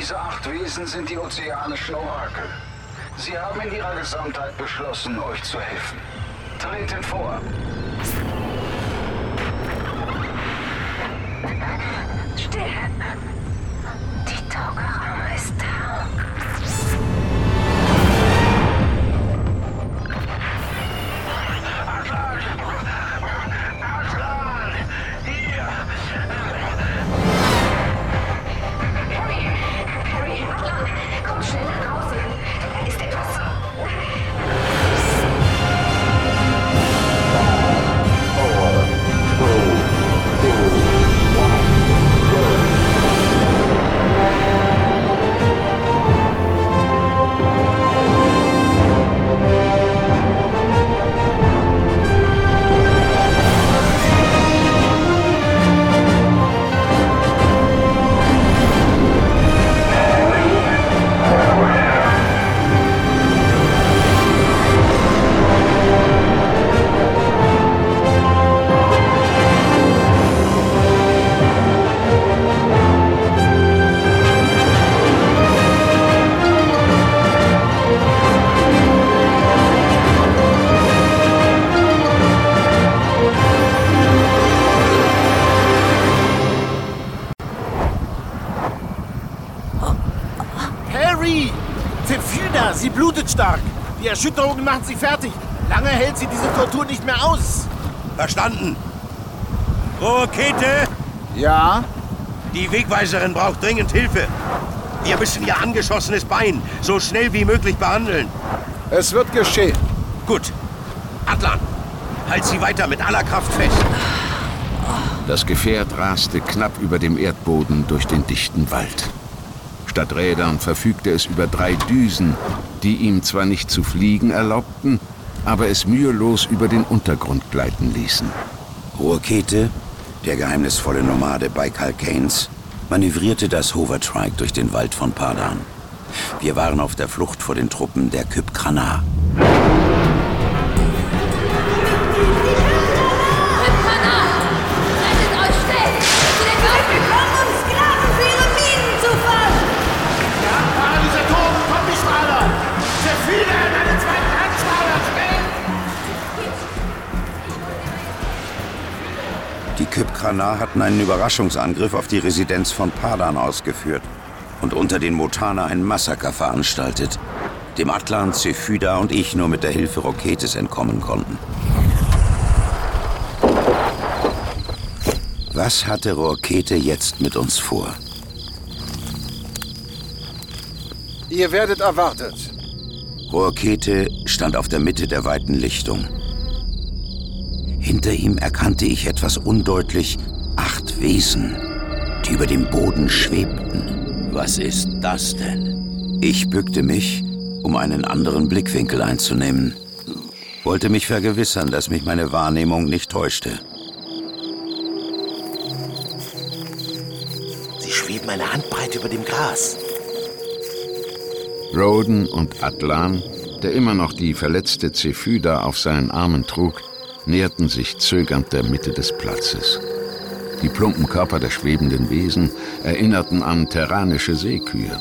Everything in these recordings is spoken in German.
Diese acht Wesen sind die ozeanischen Orakel. Sie haben in ihrer Gesamtheit beschlossen, euch zu helfen. Tretet vor. Still. Die Erschütterungen machen sie fertig. Lange hält sie diese Tortur nicht mehr aus. Verstanden. Rakete, Ja? die Wegweiserin braucht dringend Hilfe. Wir müssen ihr angeschossenes Bein so schnell wie möglich behandeln. Es wird geschehen. Gut. Atlan, halt sie weiter mit aller Kraft fest. Das Gefährt raste knapp über dem Erdboden durch den dichten Wald. Statt Rädern verfügte es über drei Düsen, die ihm zwar nicht zu fliegen erlaubten, aber es mühelos über den Untergrund gleiten ließen. Ruokete, der geheimnisvolle Nomade Baikal Keynes, manövrierte das Hovertrike durch den Wald von Padan. Wir waren auf der Flucht vor den Truppen der Kyp Die Kyp Krana hatten einen Überraschungsangriff auf die Residenz von Padan ausgeführt und unter den Motana ein Massaker veranstaltet, dem Atlan, Zephyda und ich nur mit der Hilfe Roketes entkommen konnten. Was hatte Rokete jetzt mit uns vor? Ihr werdet erwartet. Rokete stand auf der Mitte der weiten Lichtung. Hinter ihm erkannte ich etwas undeutlich acht Wesen, die über dem Boden schwebten. Was ist das denn? Ich bückte mich, um einen anderen Blickwinkel einzunehmen. Wollte mich vergewissern, dass mich meine Wahrnehmung nicht täuschte. Sie schweben eine Handbreit über dem Gras. Roden und Atlan, der immer noch die verletzte Zephyda auf seinen Armen trug, näherten sich zögernd der Mitte des Platzes. Die plumpen Körper der schwebenden Wesen erinnerten an terranische Seekühe.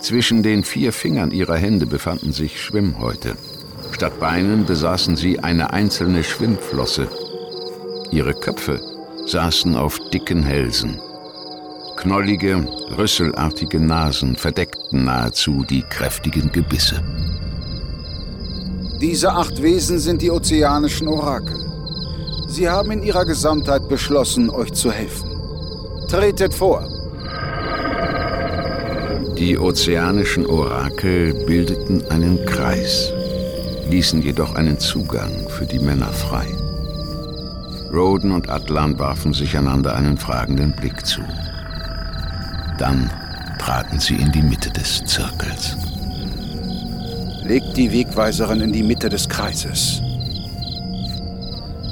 Zwischen den vier Fingern ihrer Hände befanden sich Schwimmhäute. Statt Beinen besaßen sie eine einzelne Schwimmflosse. Ihre Köpfe saßen auf dicken Hälsen. Knollige, rüsselartige Nasen verdeckten nahezu die kräftigen Gebisse. Diese acht Wesen sind die ozeanischen Orakel. Sie haben in ihrer Gesamtheit beschlossen, euch zu helfen. Tretet vor. Die ozeanischen Orakel bildeten einen Kreis, ließen jedoch einen Zugang für die Männer frei. Roden und Atlan warfen sich einander einen fragenden Blick zu. Dann traten sie in die Mitte des Zirkels legt die Wegweiserin in die Mitte des Kreises.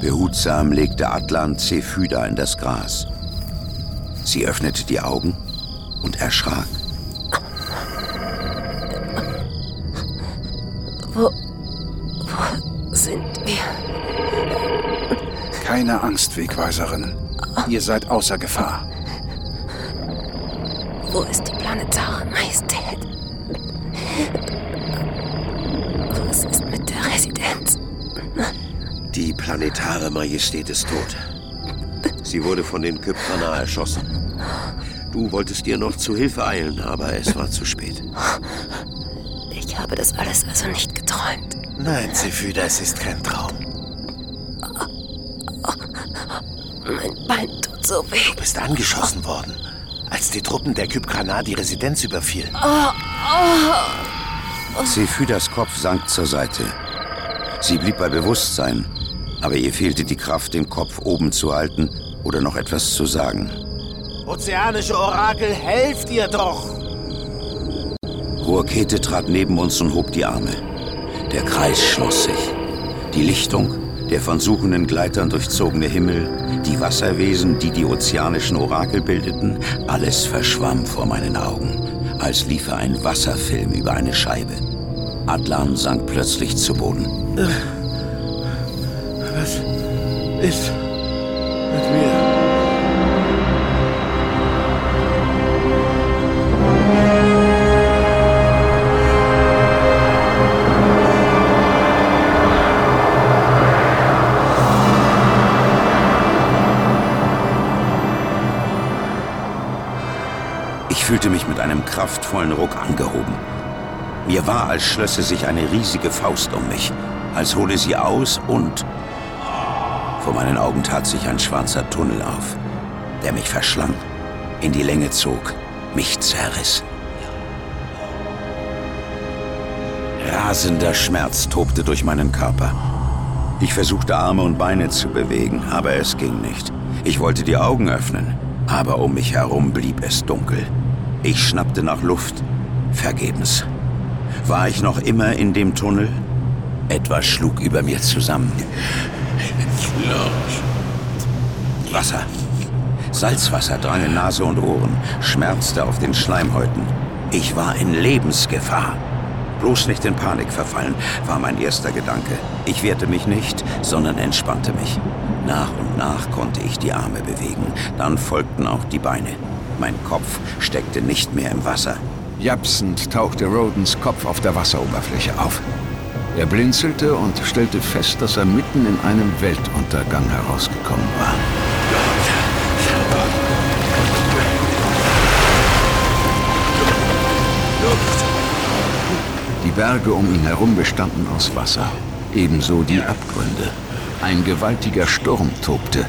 Behutsam legte Atlan Zephyda in das Gras. Sie öffnete die Augen und erschrak. Wo, wo sind wir? Keine Angst, Wegweiserin. Ihr seid außer Gefahr. Wo ist die planetare Majestät ist tot. Sie wurde von den Kyprana erschossen. Du wolltest ihr noch zu Hilfe eilen, aber es war zu spät. Ich habe das alles also nicht geträumt. Nein, Zephyda, es ist kein Traum. Mein Bein tut so weh. Du bist angeschossen worden, als die Truppen der Kypkrana die Residenz überfielen. Zephydas Kopf sank zur Seite. Sie blieb bei Bewusstsein, aber ihr fehlte die Kraft, den Kopf oben zu halten oder noch etwas zu sagen. Ozeanische Orakel, helft ihr doch! Ruakete trat neben uns und hob die Arme. Der Kreis schloss sich. Die Lichtung, der von suchenden Gleitern durchzogene Himmel, die Wasserwesen, die die ozeanischen Orakel bildeten, alles verschwamm vor meinen Augen, als liefe ein Wasserfilm über eine Scheibe. Adlan sank plötzlich zu Boden. Was ist mit mir? Ich fühlte mich mit einem kraftvollen Ruck angehoben. Mir war, als schlösse sich eine riesige Faust um mich, als hole sie aus und... Vor meinen Augen tat sich ein schwarzer Tunnel auf, der mich verschlang, in die Länge zog, mich zerriss. Rasender Schmerz tobte durch meinen Körper. Ich versuchte Arme und Beine zu bewegen, aber es ging nicht. Ich wollte die Augen öffnen, aber um mich herum blieb es dunkel. Ich schnappte nach Luft, vergebens. War ich noch immer in dem Tunnel? Etwas schlug über mir zusammen. Wasser. Salzwasser drang in Nase und Ohren, schmerzte auf den Schleimhäuten. Ich war in Lebensgefahr. Bloß nicht in Panik verfallen, war mein erster Gedanke. Ich wehrte mich nicht, sondern entspannte mich. Nach und nach konnte ich die Arme bewegen, dann folgten auch die Beine. Mein Kopf steckte nicht mehr im Wasser. Japsend tauchte Rodens Kopf auf der Wasseroberfläche auf. Er blinzelte und stellte fest, dass er mitten in einem Weltuntergang herausgekommen war. Die Berge um ihn herum bestanden aus Wasser, ebenso die Abgründe. Ein gewaltiger Sturm tobte.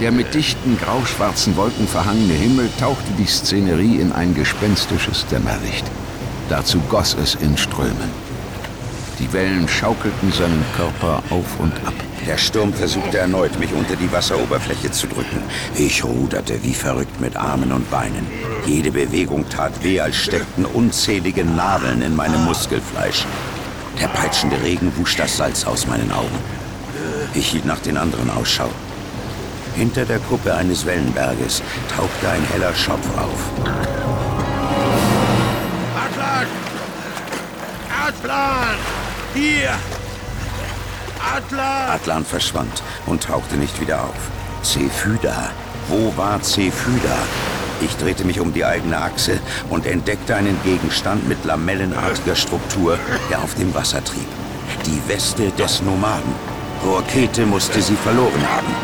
Der mit dichten, grauschwarzen Wolken verhangene Himmel tauchte die Szenerie in ein gespenstisches Dämmerlicht. Dazu goss es in Strömen. Die Wellen schaukelten seinen Körper auf und ab. Der Sturm versuchte erneut, mich unter die Wasseroberfläche zu drücken. Ich ruderte wie verrückt mit Armen und Beinen. Jede Bewegung tat weh, als steckten unzählige Nadeln in meinem Muskelfleisch. Der peitschende Regen wusch das Salz aus meinen Augen. Ich hielt nach den anderen Ausschau. Hinter der Kuppe eines Wellenberges tauchte ein heller Schopf auf. Atlan! Atlan! Hier! Atlan! Atlan verschwand und tauchte nicht wieder auf. Zephyda. Wo war Zephyda? Ich drehte mich um die eigene Achse und entdeckte einen Gegenstand mit lamellenartiger Struktur, der auf dem Wasser trieb. Die Weste des Nomaden. Rokete musste sie verloren haben.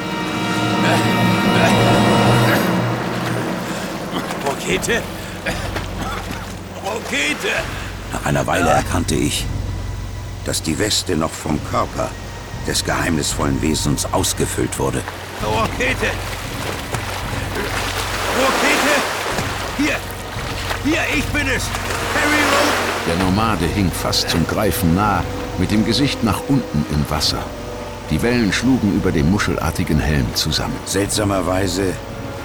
Rakete? Rakete! Nach einer Weile erkannte ich, dass die Weste noch vom Körper des geheimnisvollen Wesens ausgefüllt wurde. Rakete! Rakete! Hier! Hier, ich bin es! Harry Road! Der Nomade hing fast zum Greifen nah, mit dem Gesicht nach unten im Wasser. Die Wellen schlugen über dem muschelartigen Helm zusammen. Seltsamerweise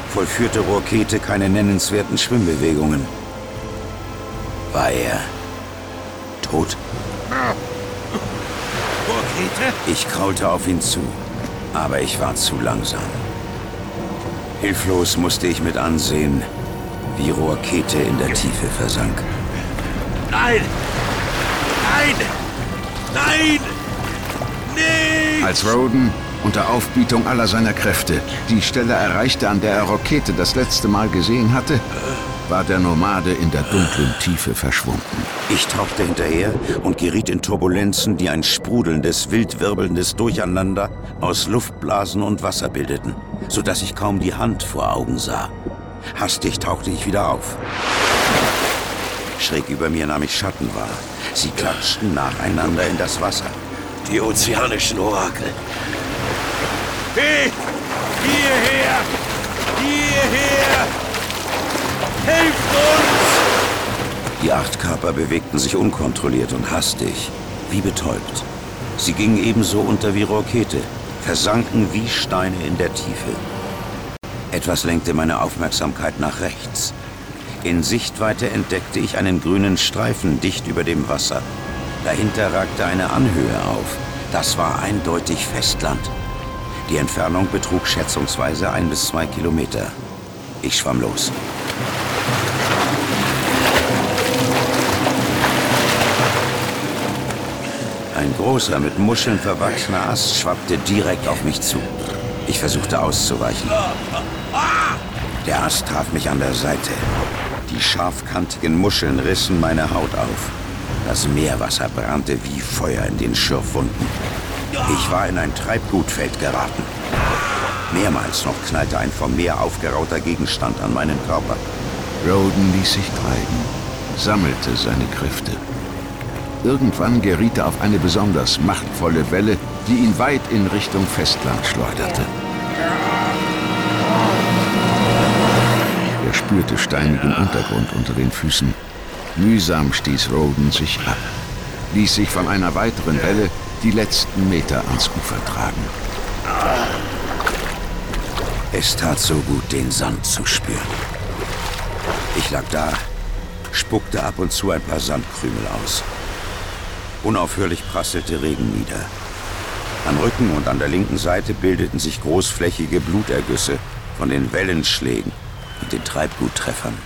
vollführte Rokete keine nennenswerten Schwimmbewegungen. War er tot? Rakete? Ich kraulte auf ihn zu, aber ich war zu langsam. Hilflos musste ich mit ansehen, wie Rokete in der Tiefe versank. Nein! Nein! Nein! Nicht! Als Roden unter Aufbietung aller seiner Kräfte die Stelle erreichte, an der er Rokete das letzte Mal gesehen hatte, war der Nomade in der dunklen Tiefe verschwunden. Ich tauchte hinterher und geriet in Turbulenzen, die ein sprudelndes, wildwirbelndes Durcheinander aus Luftblasen und Wasser bildeten, sodass ich kaum die Hand vor Augen sah. Hastig tauchte ich wieder auf. Schräg über mir nahm ich Schatten wahr. Sie klatschten nacheinander in das Wasser. Die ozeanischen Orakel. Hey! Hierher! Hierher! Helft uns! Die acht Körper bewegten sich unkontrolliert und hastig, wie betäubt. Sie gingen ebenso unter wie Rokete, versanken wie Steine in der Tiefe. Etwas lenkte meine Aufmerksamkeit nach rechts. In Sichtweite entdeckte ich einen grünen Streifen dicht über dem Wasser. Dahinter ragte eine Anhöhe auf. Das war eindeutig Festland. Die Entfernung betrug schätzungsweise ein bis zwei Kilometer. Ich schwamm los. Ein großer, mit Muscheln verwachsener Ast schwappte direkt auf mich zu. Ich versuchte auszuweichen. Der Ast traf mich an der Seite. Die scharfkantigen Muscheln rissen meine Haut auf. Das Meerwasser brannte wie Feuer in den Schürfwunden. Ich war in ein Treibgutfeld geraten. Mehrmals noch knallte ein vom Meer aufgerauter Gegenstand an meinen Körper. Roden ließ sich treiben, sammelte seine Kräfte. Irgendwann geriet er auf eine besonders machtvolle Welle, die ihn weit in Richtung Festland schleuderte. Er spürte steinigen Untergrund unter den Füßen. Mühsam stieß Roden sich ab, ließ sich von einer weiteren Welle die letzten Meter ans Ufer tragen. Es tat so gut, den Sand zu spüren. Ich lag da, spuckte ab und zu ein paar Sandkrümel aus. Unaufhörlich prasselte Regen nieder. Am Rücken und an der linken Seite bildeten sich großflächige Blutergüsse von den Wellenschlägen und den Treibguttreffern.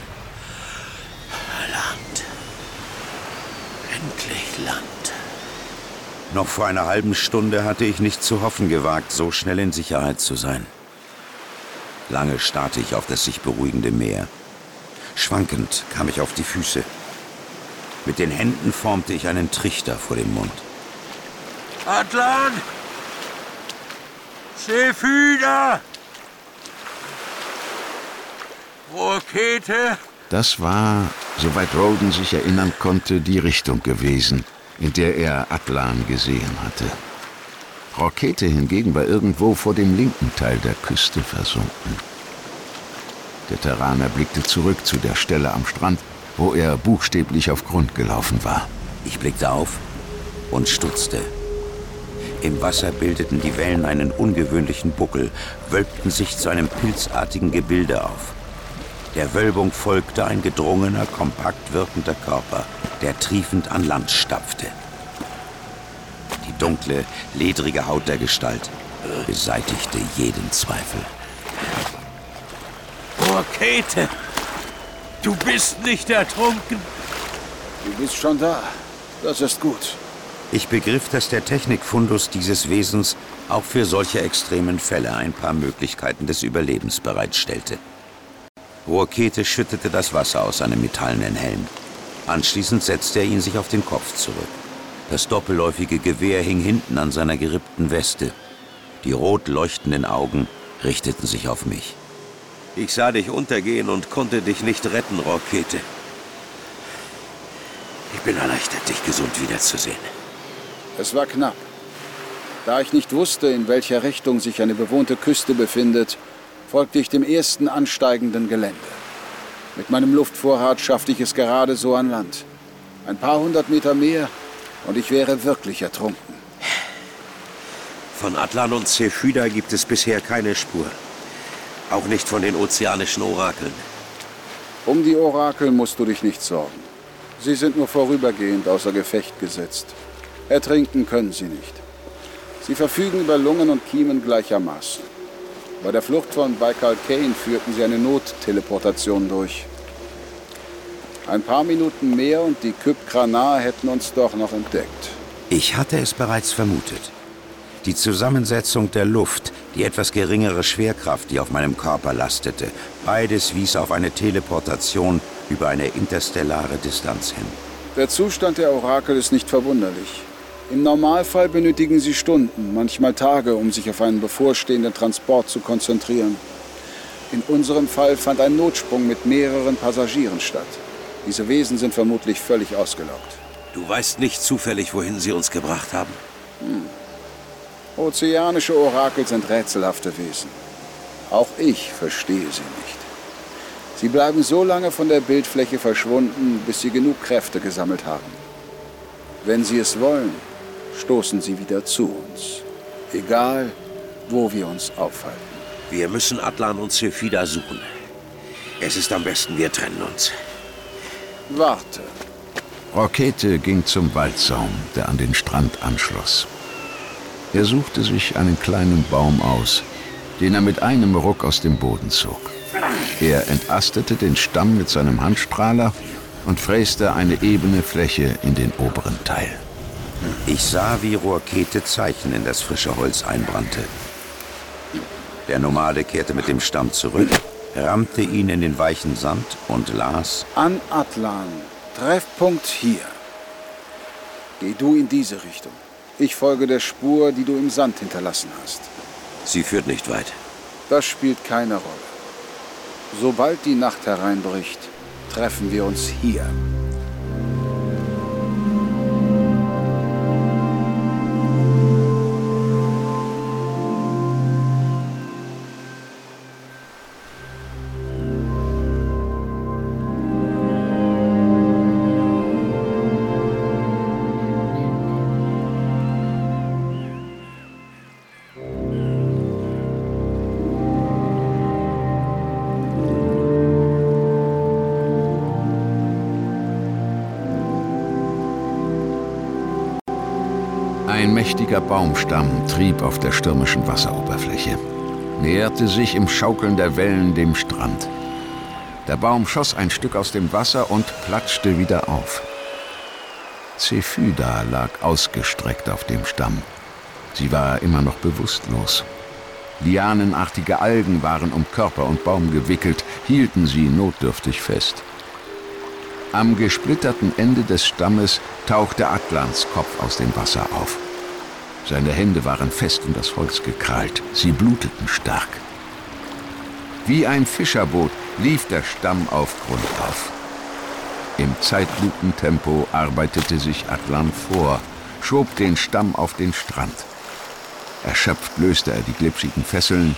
Land. Endlich Land. Noch vor einer halben Stunde hatte ich nicht zu hoffen gewagt, so schnell in Sicherheit zu sein. Lange starrte ich auf das sich beruhigende Meer. Schwankend kam ich auf die Füße. Mit den Händen formte ich einen Trichter vor dem Mund. Atlan! Sephyda! Rokete! Das war, soweit Roden sich erinnern konnte, die Richtung gewesen, in der er Atlan gesehen hatte. Rokete hingegen war irgendwo vor dem linken Teil der Küste versunken. Der Terraner blickte zurück zu der Stelle am Strand, wo er buchstäblich auf Grund gelaufen war. Ich blickte auf und stutzte. Im Wasser bildeten die Wellen einen ungewöhnlichen Buckel, wölbten sich zu einem pilzartigen Gebilde auf. Der Wölbung folgte ein gedrungener, kompakt wirkender Körper, der triefend an Land stapfte. Die dunkle, ledrige Haut der Gestalt beseitigte jeden Zweifel. Rokete! Du bist nicht ertrunken! Du bist schon da. Das ist gut. Ich begriff, dass der Technikfundus dieses Wesens auch für solche extremen Fälle ein paar Möglichkeiten des Überlebens bereitstellte. Rokete schüttete das Wasser aus seinem metallenen Helm. Anschließend setzte er ihn sich auf den Kopf zurück. Das doppelläufige Gewehr hing hinten an seiner gerippten Weste. Die rot leuchtenden Augen richteten sich auf mich. Ich sah dich untergehen und konnte dich nicht retten, Rokete. Ich bin erleichtert, dich gesund wiederzusehen. Es war knapp. Da ich nicht wusste, in welcher Richtung sich eine bewohnte Küste befindet, folgte ich dem ersten ansteigenden Gelände. Mit meinem Luftvorrat schaffte ich es gerade so an Land. Ein paar hundert Meter mehr und ich wäre wirklich ertrunken. Von Atlan und Zephyda gibt es bisher keine Spur. Auch nicht von den ozeanischen Orakeln. Um die Orakel musst du dich nicht sorgen. Sie sind nur vorübergehend außer Gefecht gesetzt. Ertrinken können sie nicht. Sie verfügen über Lungen und Kiemen gleichermaßen. Bei der Flucht von Baikal Kane führten sie eine Notteleportation durch. Ein paar Minuten mehr und die Kyp Kranar hätten uns doch noch entdeckt. Ich hatte es bereits vermutet. Die Zusammensetzung der Luft, die etwas geringere Schwerkraft, die auf meinem Körper lastete, beides wies auf eine Teleportation über eine interstellare Distanz hin. Der Zustand der Orakel ist nicht verwunderlich. Im Normalfall benötigen sie Stunden, manchmal Tage, um sich auf einen bevorstehenden Transport zu konzentrieren. In unserem Fall fand ein Notsprung mit mehreren Passagieren statt. Diese Wesen sind vermutlich völlig ausgelaugt. Du weißt nicht zufällig, wohin sie uns gebracht haben? Hm. Ozeanische Orakel sind rätselhafte Wesen. Auch ich verstehe sie nicht. Sie bleiben so lange von der Bildfläche verschwunden, bis sie genug Kräfte gesammelt haben. Wenn sie es wollen, stoßen sie wieder zu uns. Egal, wo wir uns aufhalten. Wir müssen Atlan und Sephida suchen. Es ist am besten, wir trennen uns. Warte. Rokete ging zum Waldsaum, der an den Strand anschloss. Er suchte sich einen kleinen Baum aus, den er mit einem Ruck aus dem Boden zog. Er entastete den Stamm mit seinem Handstrahler und fräste eine ebene Fläche in den oberen Teil. Ich sah, wie Rohrkete Zeichen in das frische Holz einbrannte. Der Nomade kehrte mit dem Stamm zurück, rammte ihn in den weichen Sand und las An Atlan, Treffpunkt hier. Geh du in diese Richtung. Ich folge der Spur, die du im Sand hinterlassen hast. Sie führt nicht weit. Das spielt keine Rolle. Sobald die Nacht hereinbricht, treffen wir uns hier. Mächtiger Baumstamm trieb auf der stürmischen Wasseroberfläche, näherte sich im Schaukeln der Wellen dem Strand. Der Baum schoss ein Stück aus dem Wasser und platschte wieder auf. Zephyda lag ausgestreckt auf dem Stamm. Sie war immer noch bewusstlos. Lianenartige Algen waren um Körper und Baum gewickelt, hielten sie notdürftig fest. Am gesplitterten Ende des Stammes tauchte Atlans Kopf aus dem Wasser auf. Seine Hände waren fest in das Holz gekrallt. Sie bluteten stark. Wie ein Fischerboot lief der Stamm auf Grund auf. Im Zeitlupentempo arbeitete sich Atlan vor, schob den Stamm auf den Strand. Erschöpft löste er die glitschigen Fesseln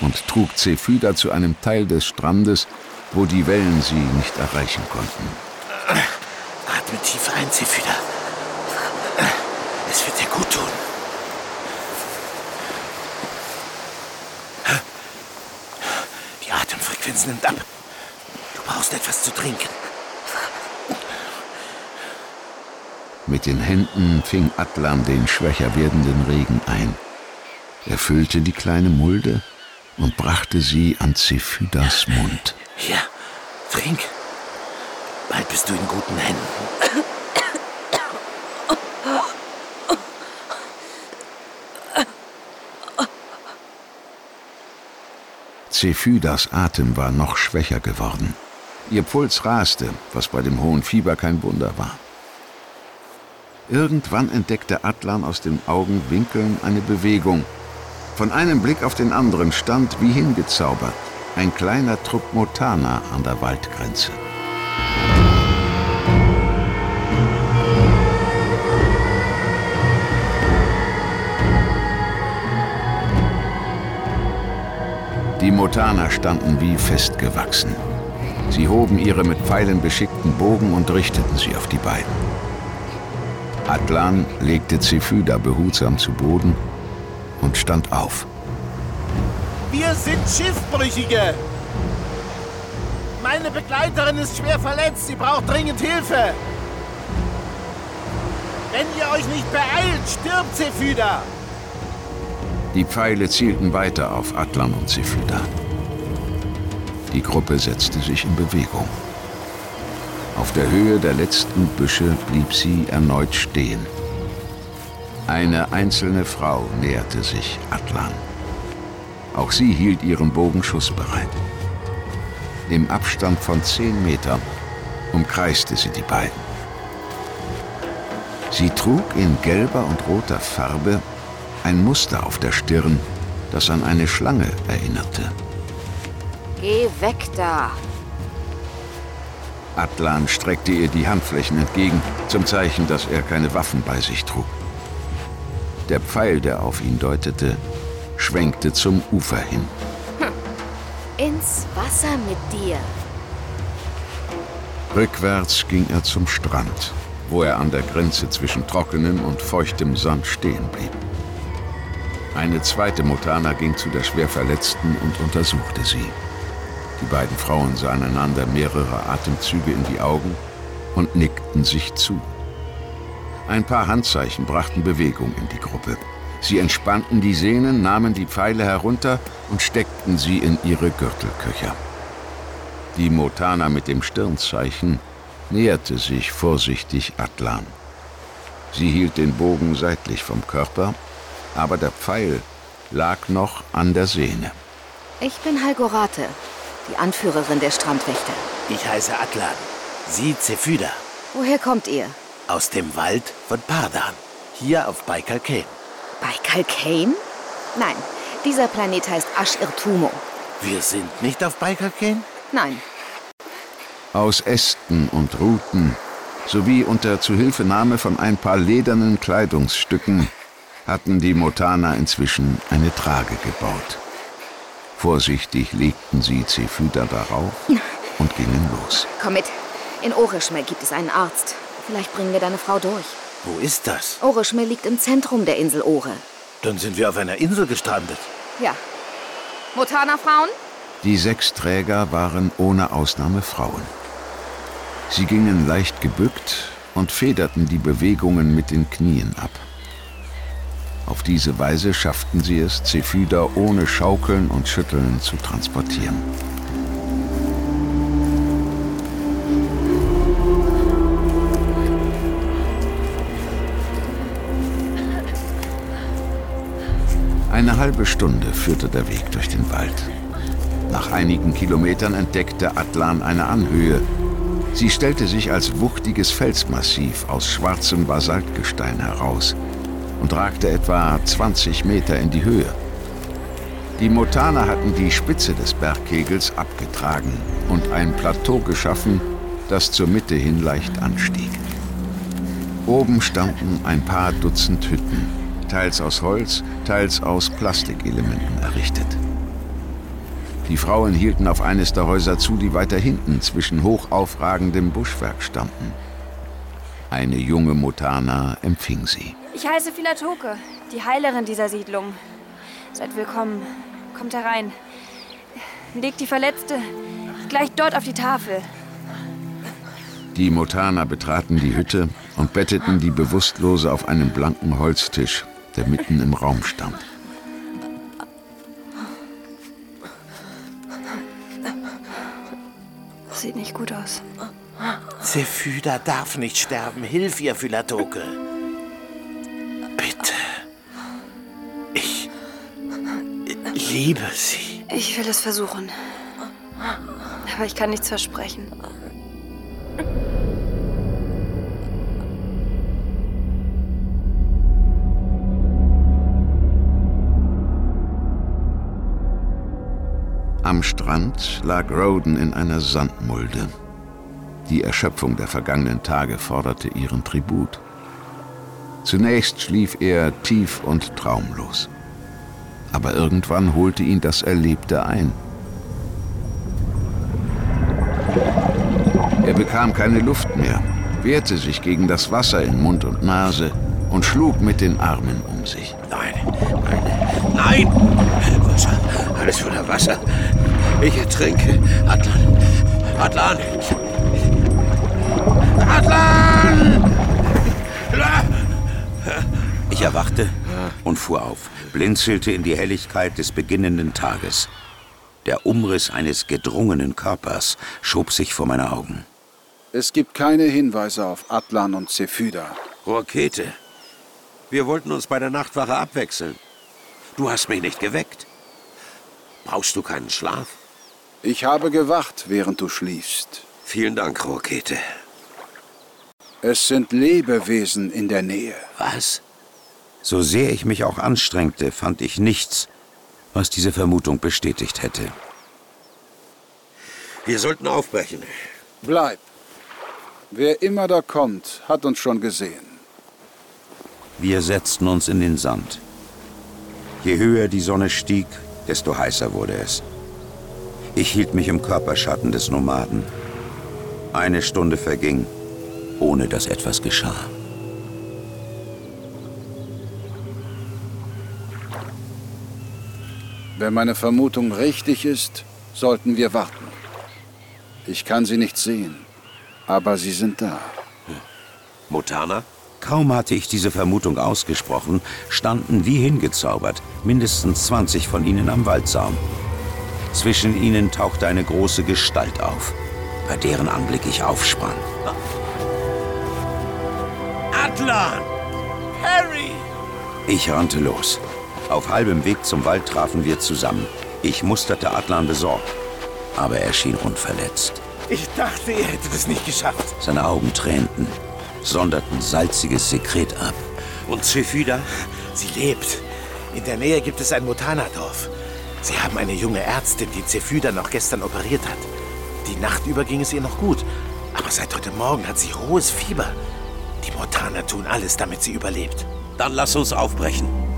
und trug Zephyda zu einem Teil des Strandes, wo die Wellen sie nicht erreichen konnten. Atme tief ein, Zephyda. Es wird dir gut tun. Die Atemfrequenz nimmt ab. Du brauchst etwas zu trinken. Mit den Händen fing Atlan den schwächer werdenden Regen ein. Er füllte die kleine Mulde und brachte sie an Zephydas Mund. Hier, trink. Bald bist du in guten Händen. Zephydas Atem war noch schwächer geworden. Ihr Puls raste, was bei dem hohen Fieber kein Wunder war. Irgendwann entdeckte Atlan aus den Augenwinkeln eine Bewegung. Von einem Blick auf den anderen stand, wie hingezaubert, ein kleiner Trupp Motana an der Waldgrenze. Die Motana standen wie festgewachsen. Sie hoben ihre mit Pfeilen beschickten Bogen und richteten sie auf die beiden. Atlan legte Zephyda behutsam zu Boden und stand auf. Wir sind Schiffbrüchige. Meine Begleiterin ist schwer verletzt. Sie braucht dringend Hilfe. Wenn ihr euch nicht beeilt, stirbt Zephyda. Die Pfeile zielten weiter auf Atlan und Zephyda. Die Gruppe setzte sich in Bewegung. Auf der Höhe der letzten Büsche blieb sie erneut stehen. Eine einzelne Frau näherte sich Atlan. Auch sie hielt ihren Bogen schussbereit. Im Abstand von zehn Metern umkreiste sie die beiden. Sie trug in gelber und roter Farbe ein Muster auf der Stirn, das an eine Schlange erinnerte. Geh weg da! Atlan streckte ihr die Handflächen entgegen, zum Zeichen, dass er keine Waffen bei sich trug. Der Pfeil, der auf ihn deutete, schwenkte zum Ufer hin. Hm. Ins Wasser mit dir. Rückwärts ging er zum Strand, wo er an der Grenze zwischen trockenem und feuchtem Sand stehen blieb. Eine zweite Mutana ging zu der Schwerverletzten und untersuchte sie. Die beiden Frauen sahen einander mehrere Atemzüge in die Augen und nickten sich zu. Ein paar Handzeichen brachten Bewegung in die Gruppe. Sie entspannten die Sehnen, nahmen die Pfeile herunter und steckten sie in ihre Gürtelköcher. Die Motana mit dem Stirnzeichen näherte sich vorsichtig Atlan. Sie hielt den Bogen seitlich vom Körper, aber der Pfeil lag noch an der Sehne. Ich bin Halgorate, die Anführerin der Strandwächter. Ich heiße Atlan. Sie Zephyda. Woher kommt ihr? Aus dem Wald von Pardan. Hier auf Baikal Kane. Baikal Kane? Nein, dieser Planet heißt Ash-Irtumo. Wir sind nicht auf Baikal Kane? Nein. Aus Ästen und Ruten sowie unter Zuhilfenahme von ein paar ledernen Kleidungsstücken hatten die Motana inzwischen eine Trage gebaut. Vorsichtig legten sie Zephyda darauf und gingen los. Komm mit. In Oreschme gibt es einen Arzt. Vielleicht bringen wir deine Frau durch. Wo ist das? Oreschme liegt im Zentrum der Insel Ore. Dann sind wir auf einer Insel gestrandet. Ja. Motana-Frauen? Die sechs Träger waren ohne Ausnahme Frauen. Sie gingen leicht gebückt und federten die Bewegungen mit den Knien ab. Auf diese Weise schafften sie es, Zephyda ohne Schaukeln und Schütteln zu transportieren. Eine halbe Stunde führte der Weg durch den Wald. Nach einigen Kilometern entdeckte Atlan eine Anhöhe. Sie stellte sich als wuchtiges Felsmassiv aus schwarzem Basaltgestein heraus und ragte etwa 20 Meter in die Höhe. Die Motana hatten die Spitze des Bergkegels abgetragen und ein Plateau geschaffen, das zur Mitte hin leicht anstieg. Oben standen ein paar Dutzend Hütten, teils aus Holz, teils aus Plastikelementen errichtet. Die Frauen hielten auf eines der Häuser zu, die weiter hinten zwischen hoch aufragendem Buschwerk standen. Eine junge Motana empfing sie. Ich heiße Philatoke, die Heilerin dieser Siedlung. Seid willkommen. Kommt herein. Legt die Verletzte gleich dort auf die Tafel. Die Motana betraten die Hütte und betteten die Bewusstlose auf einen blanken Holztisch, der mitten im Raum stand. Sieht nicht gut aus. Zephyda darf nicht sterben. Hilf ihr, Philatoke. Liebe sie. Ich will es versuchen. Aber ich kann nichts versprechen. Am Strand lag Roden in einer Sandmulde. Die Erschöpfung der vergangenen Tage forderte ihren Tribut. Zunächst schlief er tief und traumlos. Aber irgendwann holte ihn das Erlebte ein. Er bekam keine Luft mehr, wehrte sich gegen das Wasser in Mund und Nase und schlug mit den Armen um sich. Nein, nein, nein! Wasser, alles voller Wasser. Ich ertrinke. Atlan, Atlan! Atlan! Und fuhr auf, blinzelte in die Helligkeit des beginnenden Tages. Der Umriss eines gedrungenen Körpers schob sich vor meine Augen. Es gibt keine Hinweise auf Atlan und Zephyda. Rokete. Wir wollten uns bei der Nachtwache abwechseln. Du hast mich nicht geweckt. Brauchst du keinen Schlaf? Ich habe gewacht, während du schliefst. Vielen Dank, Rokete. Es sind Lebewesen in der Nähe. Was? So sehr ich mich auch anstrengte, fand ich nichts, was diese Vermutung bestätigt hätte. Wir sollten aufbrechen. Bleib. Wer immer da kommt, hat uns schon gesehen. Wir setzten uns in den Sand. Je höher die Sonne stieg, desto heißer wurde es. Ich hielt mich im Körperschatten des Nomaden. Eine Stunde verging, ohne dass etwas geschah. Wenn meine Vermutung richtig ist, sollten wir warten. Ich kann sie nicht sehen, aber sie sind da. Mutana? Kaum hatte ich diese Vermutung ausgesprochen, standen wie hingezaubert mindestens 20 von ihnen am Waldsaum. Zwischen ihnen tauchte eine große Gestalt auf, bei deren Anblick ich aufsprang. Atlan! Harry! Ich rannte los. Auf halbem Weg zum Wald trafen wir zusammen. Ich musterte Atlan besorgt, aber er schien unverletzt. Ich dachte, ihr hättet es nicht geschafft. Seine Augen tränten, sonderten salziges Sekret ab. Und Zephyda? Sie lebt. In der Nähe gibt es ein Mutana-Dorf. Sie haben eine junge Ärztin, die Zephyda noch gestern operiert hat. Die Nacht über ging es ihr noch gut. Aber seit heute Morgen hat sie hohes Fieber. Die Mutana tun alles, damit sie überlebt. Dann lass uns aufbrechen.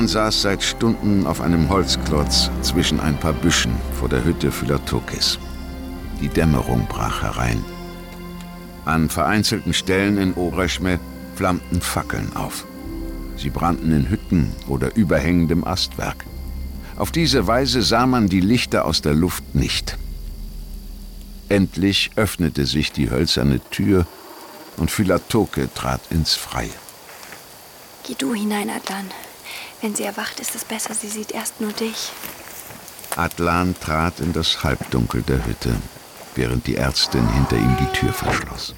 Atlan saß seit Stunden auf einem Holzklotz zwischen ein paar Büschen vor der Hütte Philatokis. Die Dämmerung brach herein. An vereinzelten Stellen in Oreschme flammten Fackeln auf. Sie brannten in Hütten oder überhängendem Astwerk. Auf diese Weise sah man die Lichter aus der Luft nicht. Endlich öffnete sich die hölzerne Tür und Philatoke trat ins Freie. Geh du hinein, Adlan. Wenn sie erwacht, ist es besser, sie sieht erst nur dich. Atlan trat in das Halbdunkel der Hütte, während die Ärztin hinter ihm die Tür verschloss.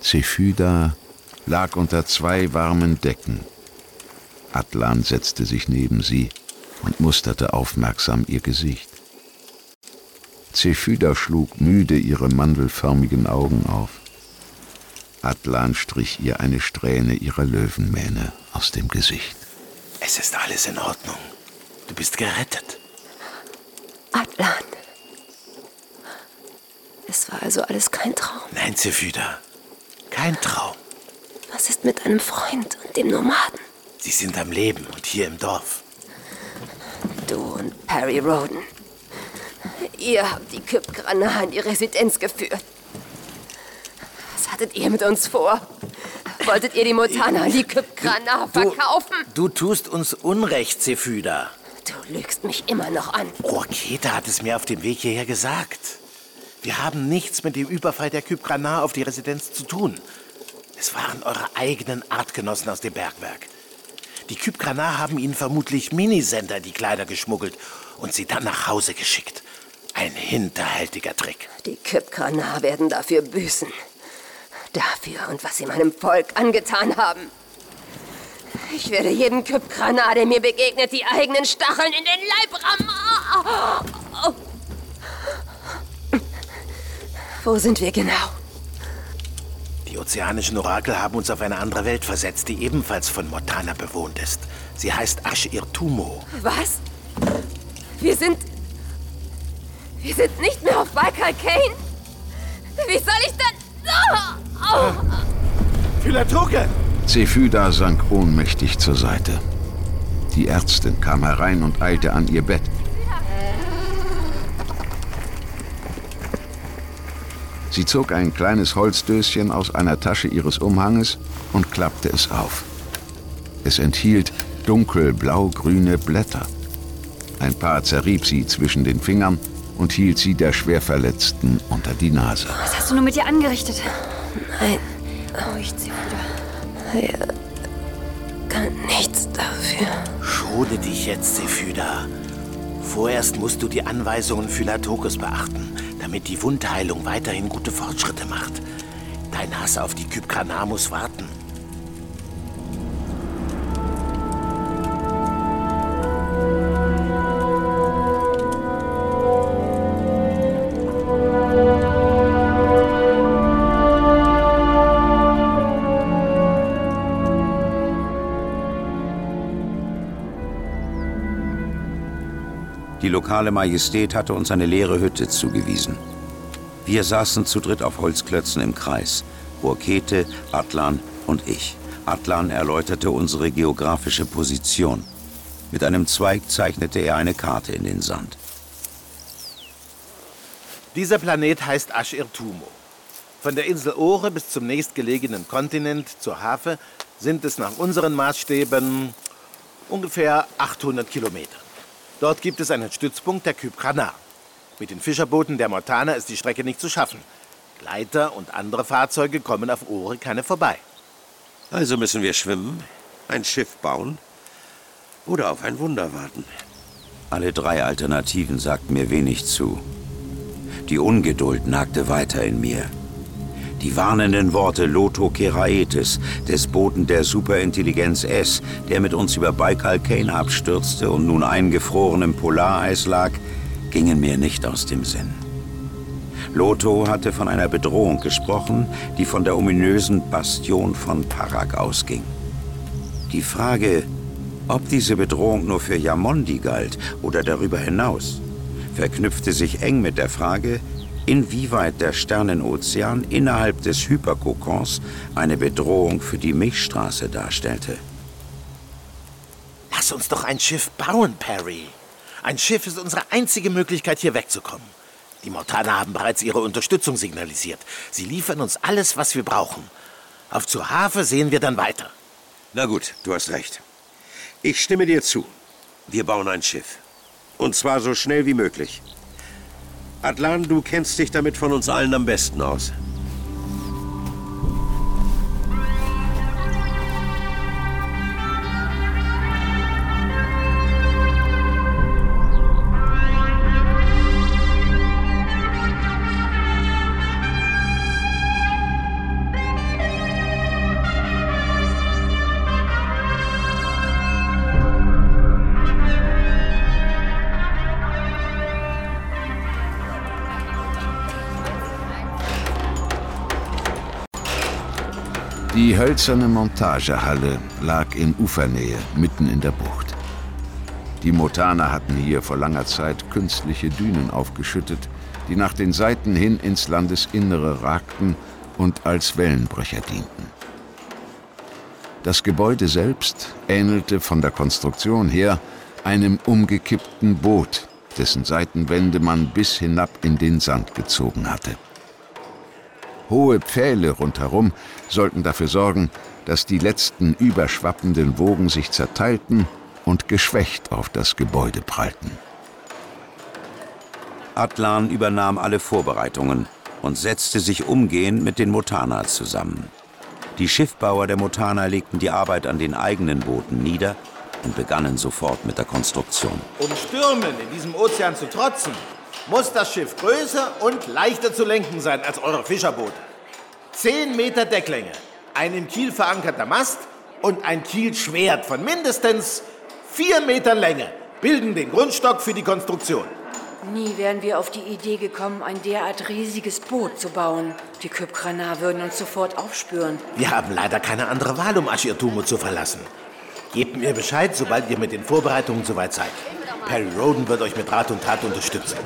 Zephyda lag unter zwei warmen Decken. Atlan setzte sich neben sie und musterte aufmerksam ihr Gesicht. Zephyda schlug müde ihre mandelförmigen Augen auf. Atlan strich ihr eine Strähne ihrer Löwenmähne aus dem Gesicht. Es ist alles in Ordnung. Du bist gerettet. Adlan. Es war also alles kein Traum. Nein, Zephyda. Kein Traum. Was ist mit deinem Freund und dem Nomaden? Sie sind am Leben und hier im Dorf. Du und Perry Roden. Ihr habt die Kypgrana in die Residenz geführt. Hattet ihr mit uns vor? Wolltet ihr die Motana an die Kypgrana verkaufen? Du tust uns Unrecht, Zephyda. Du lügst mich immer noch an. Roketa hat es mir auf dem Weg hierher gesagt. Wir haben nichts mit dem Überfall der Kypgrana auf die Residenz zu tun. Es waren eure eigenen Artgenossen aus dem Bergwerk. Die Kypgrana haben ihnen vermutlich Minisender in die Kleider geschmuggelt und sie dann nach Hause geschickt. Ein hinterhältiger Trick. Die Kypgrana werden dafür büßen. Dafür und was sie meinem Volk angetan haben. Ich werde jedem Kypgrana, der mir begegnet, die eigenen Stacheln in den Leib rammen. Oh, oh. Wo sind wir genau? Die ozeanischen Orakel haben uns auf eine andere Welt versetzt, die ebenfalls von Mortana bewohnt ist. Sie heißt Ash-Irtumo. Was? Wir sind. Wir sind nicht mehr auf Baikal Kane? Wie soll ich dann. Oh, oh. Philatoke! Zephyda sank ohnmächtig zur Seite. Die Ärztin kam herein und eilte an ihr Bett. Sie zog ein kleines Holzdöschen aus einer Tasche ihres Umhanges und klappte es auf. Es enthielt dunkelblau-grüne Blätter. Ein paar zerrieb sie zwischen den Fingern und hielt sie der Schwerverletzten unter die Nase. Was hast du nur mit ihr angerichtet? Nein. Ruhig, Zephyda. Er kann nichts dafür. Schone dich jetzt, Zephyda. Vorerst musst du die Anweisungen Phylatokos beachten, damit die Wundheilung weiterhin gute Fortschritte macht. Dein Hass auf die Kypkranar muss warten. Lokale Majestät hatte uns eine leere Hütte zugewiesen. Wir saßen zu dritt auf Holzklötzen im Kreis. Burkete, Atlan und ich. Atlan erläuterte unsere geografische Position. Mit einem Zweig zeichnete er eine Karte in den Sand. Dieser Planet heißt Ashirtumo. Von der Insel Ore bis zum nächstgelegenen Kontinent, zur Hafe, sind es nach unseren Maßstäben ungefähr 800 Kilometer. Dort gibt es einen Stützpunkt der Kypkranar. Mit den Fischerbooten der Mortana ist die Strecke nicht zu schaffen. Gleiter und andere Fahrzeuge kommen auf Ore keine vorbei. Also müssen wir schwimmen, ein Schiff bauen oder auf ein Wunder warten. Alle drei Alternativen sagten mir wenig zu. Die Ungeduld nagte weiter in mir. Die warnenden Worte Lotho Keraetes, des Boten der Superintelligenz S, der mit uns über Baikal Kane abstürzte und nun eingefroren im Polareis lag, gingen mir nicht aus dem Sinn. Lotho hatte von einer Bedrohung gesprochen, die von der ominösen Bastion von Parak ausging. Die Frage, ob diese Bedrohung nur für Yamondi galt oder darüber hinaus, verknüpfte sich eng mit der Frage, inwieweit der Sternenozean innerhalb des Hyperkokons eine Bedrohung für die Milchstraße darstellte. Lass uns doch ein Schiff bauen, Perry. Ein Schiff ist unsere einzige Möglichkeit, hier wegzukommen. Die Mortaner haben bereits ihre Unterstützung signalisiert. Sie liefern uns alles, was wir brauchen. Auf zur Hafe sehen wir dann weiter. Na gut, du hast recht. Ich stimme dir zu. Wir bauen ein Schiff. Und zwar so schnell wie möglich. Atlan, du kennst dich damit von uns allen am besten aus. Hölzerne Montagehalle lag in Ufernähe, mitten in der Bucht. Die Motaner hatten hier vor langer Zeit künstliche Dünen aufgeschüttet, die nach den Seiten hin ins Landesinnere ragten und als Wellenbrücher dienten. Das Gebäude selbst ähnelte von der Konstruktion her einem umgekippten Boot, dessen Seitenwände man bis hinab in den Sand gezogen hatte. Hohe Pfähle rundherum sollten dafür sorgen, dass die letzten überschwappenden Wogen sich zerteilten und geschwächt auf das Gebäude prallten. Atlan übernahm alle Vorbereitungen und setzte sich umgehend mit den Motana zusammen. Die Schiffbauer der Motana legten die Arbeit an den eigenen Booten nieder und begannen sofort mit der Konstruktion. Um Stürmen in diesem Ozean zu trotzen, muss das Schiff größer und leichter zu lenken sein als eure Fischerboote. Zehn Meter Decklänge, ein im Kiel verankerter Mast und ein Kielschwert von mindestens vier Metern Länge bilden den Grundstock für die Konstruktion. Nie wären wir auf die Idee gekommen, ein derart riesiges Boot zu bauen. Die Kypkranar würden uns sofort aufspüren. Wir haben leider keine andere Wahl, um Ashirtumo zu verlassen. Gebt mir Bescheid, sobald ihr mit den Vorbereitungen soweit seid. Perry Roden wird euch mit Rat und Tat unterstützen.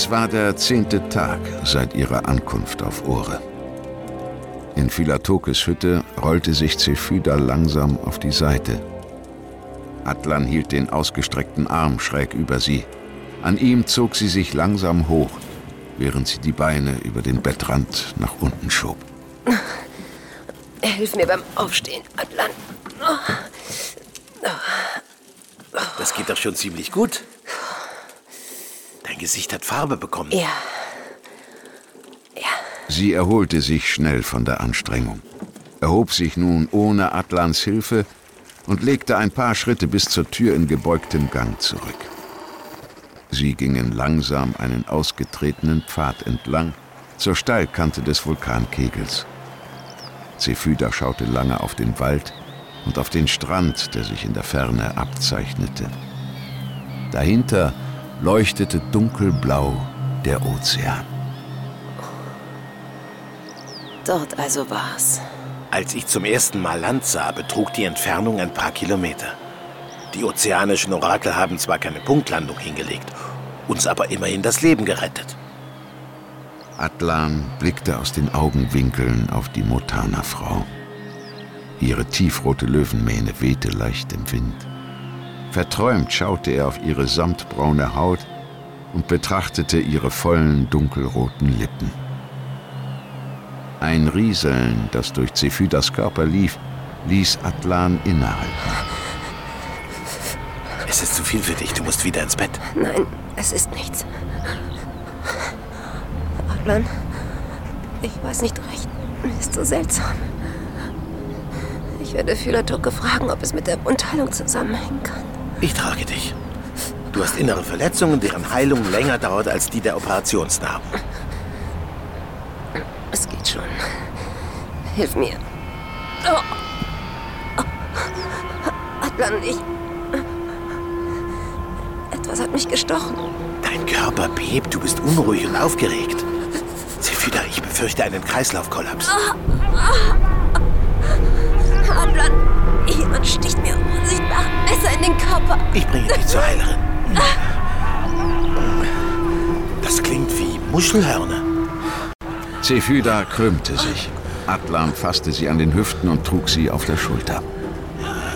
Es war der zehnte Tag seit ihrer Ankunft auf Ore. In Philatokes Hütte rollte sich Zephyda langsam auf die Seite. Atlan hielt den ausgestreckten Arm schräg über sie. An ihm zog sie sich langsam hoch, während sie die Beine über den Bettrand nach unten schob. Hilf mir beim Aufstehen, Atlan. Das geht doch schon ziemlich gut. Dein Gesicht hat Farbe bekommen. Ja. Sie erholte sich schnell von der Anstrengung, erhob sich nun ohne Atlans Hilfe und legte ein paar Schritte bis zur Tür in gebeugtem Gang zurück. Sie gingen langsam einen ausgetretenen Pfad entlang zur Steilkante des Vulkankegels. Zephyda schaute lange auf den Wald und auf den Strand, der sich in der Ferne abzeichnete. Dahinter leuchtete dunkelblau der Ozean. Dort also war's. Als ich zum ersten Mal Land sah, betrug die Entfernung ein paar Kilometer. Die ozeanischen Orakel haben zwar keine Punktlandung hingelegt, uns aber immerhin das Leben gerettet. Atlan blickte aus den Augenwinkeln auf die Motana-Frau. Ihre tiefrote Löwenmähne wehte leicht im Wind. Verträumt schaute er auf ihre samtbraune Haut und betrachtete ihre vollen dunkelroten Lippen. Ein Rieseln, das durch Zephydas Körper lief, ließ Atlan innehalten. Es ist zu viel für dich, du musst wieder ins Bett. Nein, es ist nichts. Atlan, ich weiß nicht recht. Ist so seltsam. Ich werde Philatoke fragen, ob es mit der Wundheilung zusammenhängen kann. Ich trage dich. Du hast innere Verletzungen, deren Heilung länger dauert als die der Operationsnarben. Es geht schon. Hilf mir. Oh. Atlan, ich. Etwas hat mich gestochen. Dein Körper bebt, du bist unruhig und aufgeregt. Zephyda, ich befürchte einen Kreislaufkollaps. Atlan, jemand sticht mir Messer in den Körper. Ich bringe dich zur Heilerin. Das klingt wie Muschelhörner. Zephyda krümmte sich. Atlan fasste sie an den Hüften und trug sie auf der Schulter.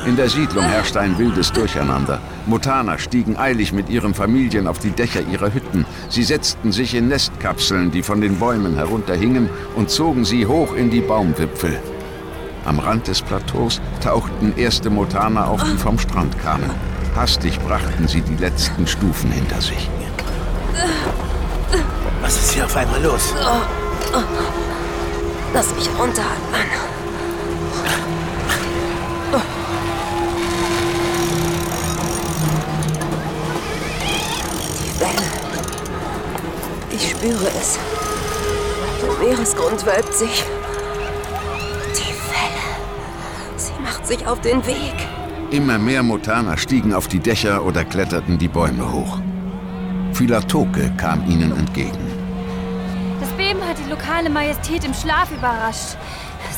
In der Siedlung herrschte ein wildes Durcheinander. Mutaner stiegen eilig mit ihren Familien auf die Dächer ihrer Hütten. Sie setzten sich in Nestkapseln, die von den Bäumen herunterhingen, und zogen sie hoch in die Baumwipfel. Am Rand des Plateaus tauchten erste Mutaner auf, die vom Strand kamen. Hastig brachten sie die letzten Stufen hinter sich. Was ist hier auf einmal los? Lass mich runter, Atlan. Oh. Die Welle. Ich spüre es. Der Meeresgrund wölbt sich. Macht sich auf den Weg. Immer mehr Mutaner stiegen auf die Dächer oder kletterten die Bäume hoch. Philatoke kam ihnen entgegen. Das Beben hat die lokale Majestät im Schlaf überrascht.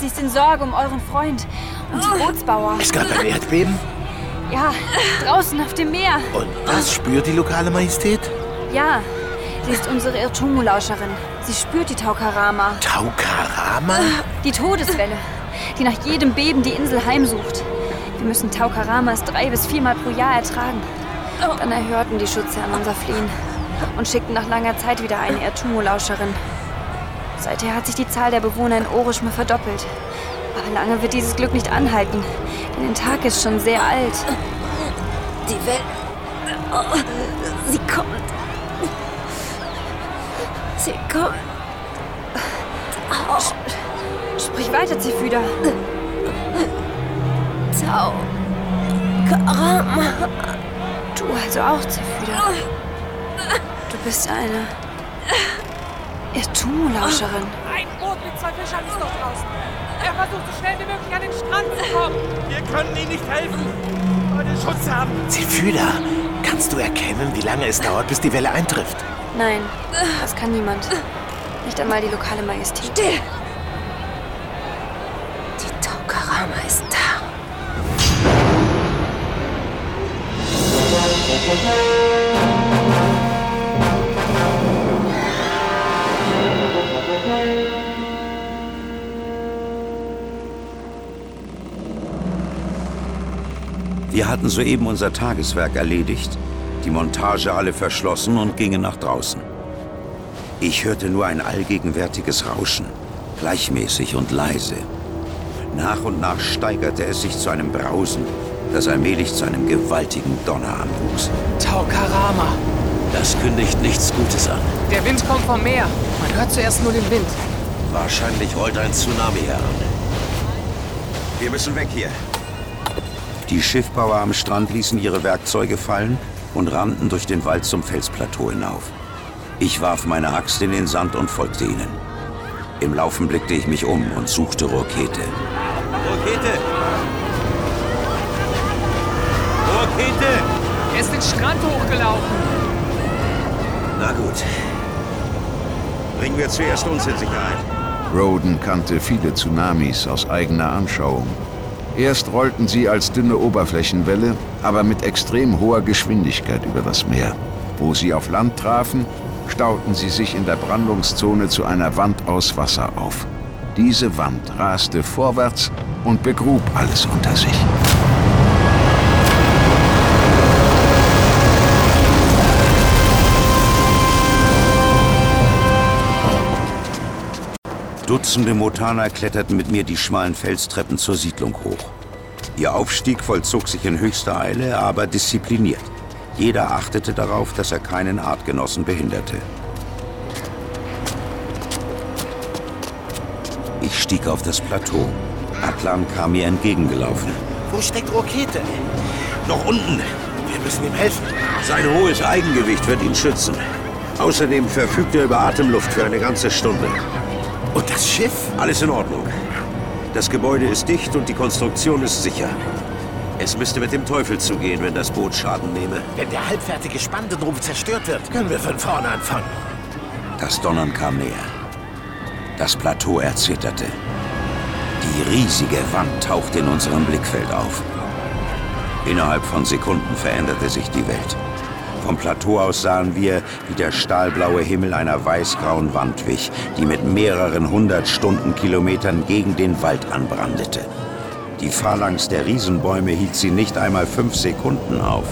Sie ist in Sorge um euren Freund und die Bootsbauer. Es gab ein Erdbeben? Ja, draußen auf dem Meer. Und das spürt die lokale Majestät? Ja, sie ist unsere Irtumu-Lauscherin. Sie spürt die Taukarama. Taukarama? Die Todeswelle, die nach jedem Beben die Insel heimsucht. Wir müssen Taukaramas drei bis viermal pro Jahr ertragen. Dann erhörten die Schutzherren unser Flehen und schickten nach langer Zeit wieder eine Ertumo-Lauscherin. Seither hat sich die Zahl der Bewohner in Orischme verdoppelt. Aber lange wird dieses Glück nicht anhalten, denn der Tag ist schon sehr alt. Die Welt. Oh, sie kommt. Sie kommt. Sprich weiter, Zephyda. Tau. Karama. Du also auch, Zephyda. Du bist eine Ertumu-Lauscherin. Ein Boot mit zwei Fischern ist dort draußen. Er versucht so schnell wie möglich an den Strand zu kommen. Wir können ihm nicht helfen. Aber den Schutz haben. Zephyda, kannst du erkennen, wie lange es dauert, bis die Welle eintrifft? Nein, das kann niemand. Nicht einmal die lokale Majestät. Still! Geister. Wir hatten soeben unser Tageswerk erledigt, die Montage alle verschlossen und gingen nach draußen. Ich hörte nur ein allgegenwärtiges Rauschen, gleichmäßig und leise, nach und nach steigerte es sich zu einem Brausen, das allmählich zu einem gewaltigen Donner anwuchs. Taukarama. Das kündigt nichts Gutes an. Der Wind kommt vom Meer. Man hört zuerst nur den Wind. Wahrscheinlich rollt ein Tsunami heran. Wir müssen weg hier. Die Schiffbauer am Strand ließen ihre Werkzeuge fallen und rannten durch den Wald zum Felsplateau hinauf. Ich warf meine Axt in den Sand und folgte ihnen. Im Laufen blickte ich mich um und suchte Rokete. Rokete! Rokete! Er ist den Strand hochgelaufen. Na gut. Bringen wir zuerst uns in Sicherheit. Roden kannte viele Tsunamis aus eigener Anschauung. Erst rollten sie als dünne Oberflächenwelle, aber mit extrem hoher Geschwindigkeit über das Meer. Wo sie auf Land trafen, stauten sie sich in der Brandungszone zu einer Wand aus Wasser auf. Diese Wand raste vorwärts und begrub alles unter sich. Dutzende Motaner kletterten mit mir die schmalen Felstreppen zur Siedlung hoch. Ihr Aufstieg vollzog sich in höchster Eile, aber diszipliniert. Jeder achtete darauf, dass er keinen Artgenossen behinderte. Ich stieg auf das Plateau. Atlan kam mir entgegengelaufen. Wo steckt Rokete? Noch unten. Wir müssen ihm helfen. Sein hohes Eigengewicht wird ihn schützen. Außerdem verfügt er über Atemluft für eine ganze Stunde. Und das Schiff? Alles in Ordnung. Das Gebäude ist dicht und die Konstruktion ist sicher. Es müsste mit dem Teufel zugehen, wenn das Boot Schaden nehme. Wenn der halbfertige Spandenrumpf zerstört wird, können wir von vorne anfangen. Das Donnern kam näher. Das Plateau erzitterte. Die riesige Wand tauchte in unserem Blickfeld auf. Innerhalb von Sekunden veränderte sich die Welt. Vom Plateau aus sahen wir, wie der stahlblaue Himmel einer weißgrauen Wand wich, die mit mehreren hundert Stundenkilometern gegen den Wald anbrandete. Die Phalanx der Riesenbäume hielt sie nicht einmal fünf Sekunden auf.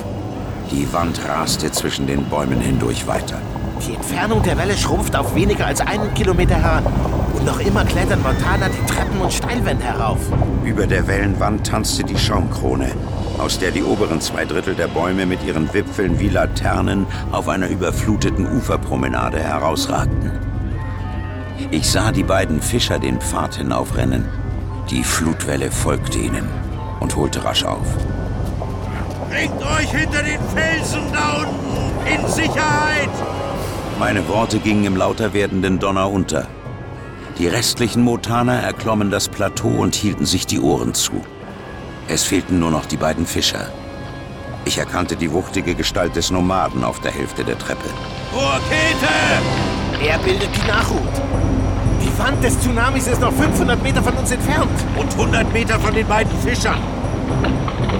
Die Wand raste zwischen den Bäumen hindurch weiter. Die Entfernung der Welle schrumpft auf weniger als einen Kilometer heran. Und noch immer klettern Montana die Treppen und Steilwände herauf. Über der Wellenwand tanzte die Schaumkrone, aus der die oberen zwei Drittel der Bäume mit ihren Wipfeln wie Laternen auf einer überfluteten Uferpromenade herausragten. Ich sah die beiden Fischer den Pfad hinaufrennen. Die Flutwelle folgte ihnen und holte rasch auf. Bringt euch hinter den Felsen da unten in Sicherheit! Meine Worte gingen im lauter werdenden Donner unter. Die restlichen Motaner erklommen das Plateau und hielten sich die Ohren zu. Es fehlten nur noch die beiden Fischer. Ich erkannte die wuchtige Gestalt des Nomaden auf der Hälfte der Treppe. Rokete! Er bildet die Nachhut. Die Wand des Tsunamis ist noch 500 Meter von uns entfernt. Und 100 Meter von den beiden Fischern.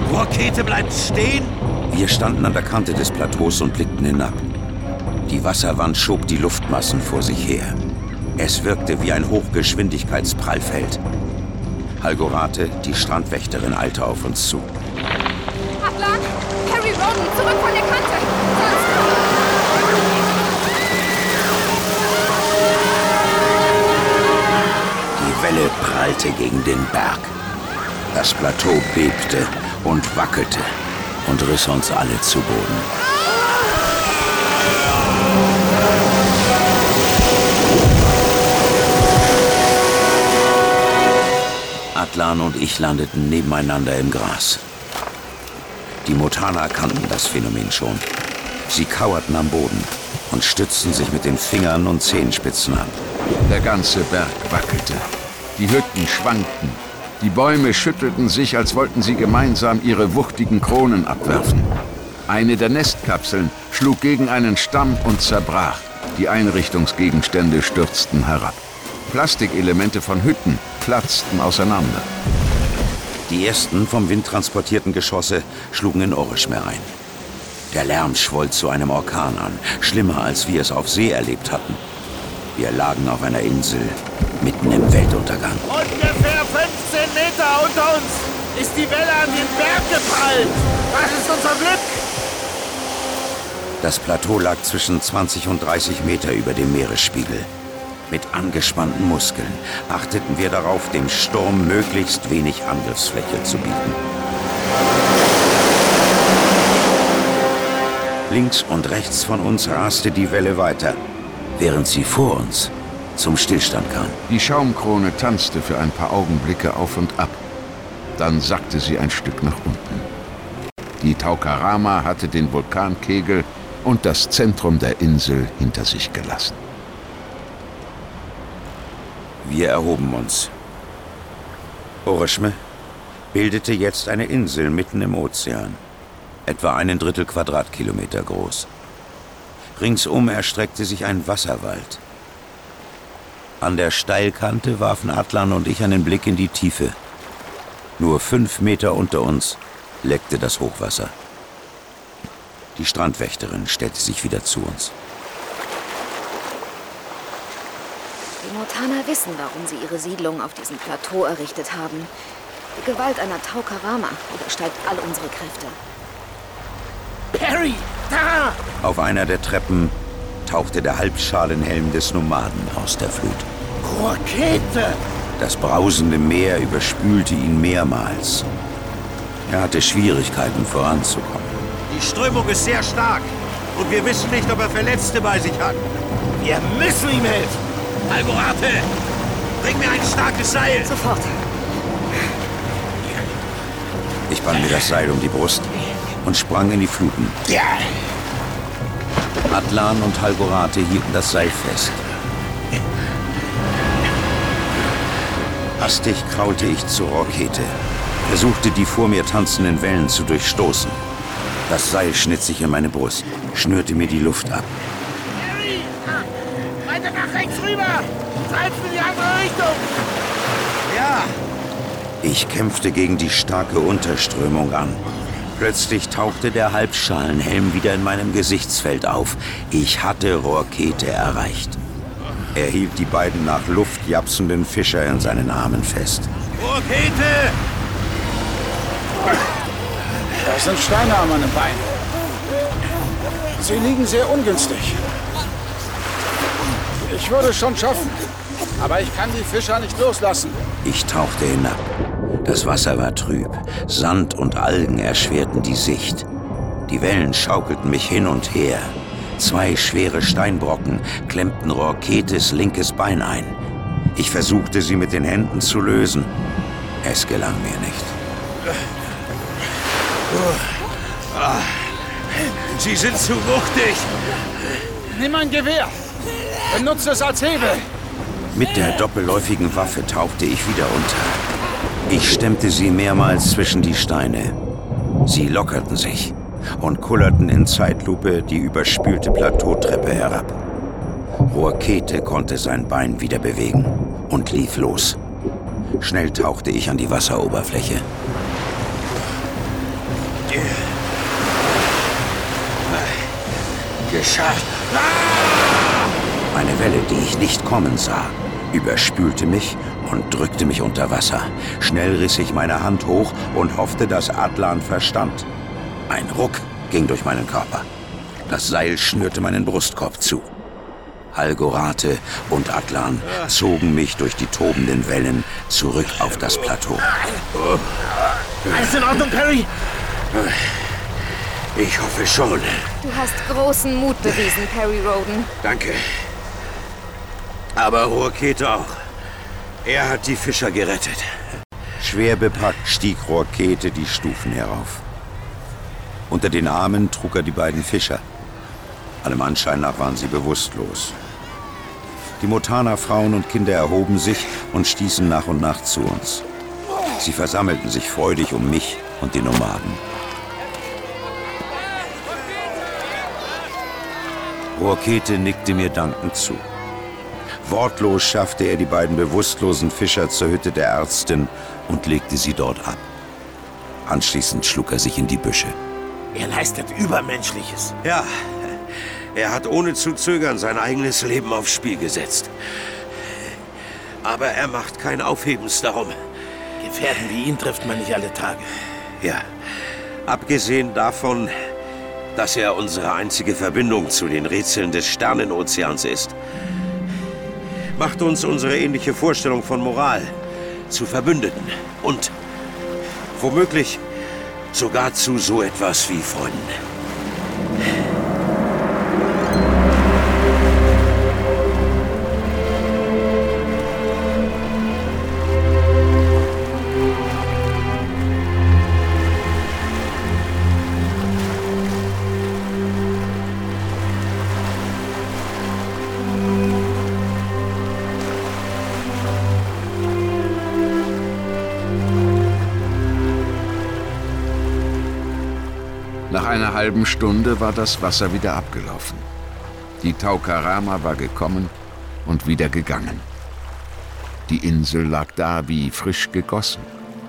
Rokete bleibt stehen. Wir standen an der Kante des Plateaus und blickten hinab. Die Wasserwand schob die Luftmassen vor sich her. Es wirkte wie ein Hochgeschwindigkeitsprallfeld. Algorate, die Strandwächterin, eilte auf uns zu. Atlan! Harry Roden, zurück von der Kante! Prallte gegen den Berg. Das Plateau bebte und wackelte und riss uns alle zu Boden. Atlan und ich landeten nebeneinander im Gras. Die Motaner kannten das Phänomen schon. Sie kauerten am Boden und stützten sich mit den Fingern und Zehenspitzen ab. Der ganze Berg wackelte. Die Hütten schwankten. Die Bäume schüttelten sich, als wollten sie gemeinsam ihre wuchtigen Kronen abwerfen. Eine der Nestkapseln schlug gegen einen Stamm und zerbrach. Die Einrichtungsgegenstände stürzten herab. Plastikelemente von Hütten platzten auseinander. Die ersten vom Wind transportierten Geschosse schlugen in Orischmeer ein. Der Lärm schwoll zu einem Orkan an, schlimmer als wir es auf See erlebt hatten. Wir lagen auf einer Insel, mitten im Weltuntergang. Ungefähr 15 Meter unter uns. ist die Welle an den Berg geprallt. Das ist unser Glück. Das Plateau lag zwischen 20 und 30 Meter über dem Meeresspiegel. Mit angespannten Muskeln achteten wir darauf, dem Sturm möglichst wenig Angriffsfläche zu bieten. Links und rechts von uns raste die Welle weiter, während sie vor uns zum Stillstand kam. Die Schaumkrone tanzte für ein paar Augenblicke auf und ab. Dann sackte sie ein Stück nach unten. Die Taukarama hatte den Vulkankegel und das Zentrum der Insel hinter sich gelassen. Wir erhoben uns. Oreshme bildete jetzt eine Insel mitten im Ozean, etwa einen Drittel Quadratkilometer groß. Ringsum erstreckte sich ein Wasserwald. An der Steilkante warfen Atlan und ich einen Blick in die Tiefe. Nur fünf Meter unter uns leckte das Hochwasser. Die Strandwächterin stellte sich wieder zu uns. Die Motaner wissen, warum sie ihre Siedlung auf diesem Plateau errichtet haben. Die Gewalt einer Taukarama übersteigt all unsere Kräfte. Perry, da! Auf einer der Treppen tauchte der Halbschalenhelm des Nomaden aus der Flut. Rakete! Das brausende Meer überspülte ihn mehrmals. Er hatte Schwierigkeiten voranzukommen. Die Strömung ist sehr stark und wir wissen nicht, ob er Verletzte bei sich hat. Wir müssen ihm helfen. Alborate, bring mir ein starkes Seil. Sofort. Ich band mir das Seil um die Brust und sprang in die Fluten. Ja. Atlan und Halborate hielten das Seil fest. Hastig kraulte ich zur Rakete, versuchte die vor mir tanzenden Wellen zu durchstoßen. Das Seil schnitt sich in meine Brust, schnürte mir die Luft ab. Harry! Weiter nach rechts rüber! Treibst in die andere Richtung! Ja! Ich kämpfte gegen die starke Unterströmung an. Plötzlich tauchte der Halbschalenhelm wieder in meinem Gesichtsfeld auf. Ich hatte Rohrkete erreicht. Er hielt die beiden nach Luft japsenden Fischer in seinen Armen fest. Rakete! Da sind Steine an meinem Bein. Sie liegen sehr ungünstig. Ich würde es schon schaffen, aber ich kann die Fischer nicht loslassen. Ich tauchte hinab. Das Wasser war trüb. Sand und Algen erschwerten die Sicht. Die Wellen schaukelten mich hin und her. Zwei schwere Steinbrocken klemmten Roketes linkes Bein ein. Ich versuchte, sie mit den Händen zu lösen. Es gelang mir nicht. Sie sind zu wuchtig. Nimm ein Gewehr. Benutze es als Hebel. Mit der doppelläufigen Waffe tauchte ich wieder unter. Ich stemmte sie mehrmals zwischen die Steine. Sie lockerten sich und kullerten in Zeitlupe die überspülte Plateautreppe herab. Rohrkete konnte sein Bein wieder bewegen und lief los. Schnell tauchte ich an die Wasseroberfläche. Geschafft. Eine Welle, die ich nicht kommen sah, überspülte mich und drückte mich unter Wasser. Schnell riss ich meine Hand hoch und hoffte, dass Adlan verstand. Ein Ruck ging durch meinen Körper. Das Seil schnürte meinen Brustkorb zu. Algorate und Atlan zogen mich durch die tobenden Wellen zurück auf das Plateau. Alles in Ordnung, Perry? Ich hoffe schon. Du hast großen Mut bewiesen, Perry Roden. Danke. Aber Rohrkete auch. Er hat die Fischer gerettet. Schwer bepackt stieg Rohrkete die Stufen herauf. Unter den Armen trug er die beiden Fischer. Allem Anschein nach waren sie bewusstlos. Die Motana-Frauen und Kinder erhoben sich und stießen nach und nach zu uns. Sie versammelten sich freudig um mich und die Nomaden. Rohrkete nickte mir dankend zu. Wortlos schaffte er die beiden bewusstlosen Fischer zur Hütte der Ärztin und legte sie dort ab. Anschließend schlug er sich in die Büsche. Er leistet Übermenschliches. Ja, er hat ohne zu zögern sein eigenes Leben aufs Spiel gesetzt. Aber er macht kein Aufhebens darum. Gefährten wie ihn trifft man nicht alle Tage. Ja, abgesehen davon, dass er unsere einzige Verbindung zu den Rätseln des Sternenozeans ist, macht uns unsere ähnliche Vorstellung von Moral zu Verbündeten und womöglich sogar zu so etwas wie Freunden. Halben Stunde war das Wasser wieder abgelaufen. Die Taukarama war gekommen und wieder gegangen. Die Insel lag da wie frisch gegossen.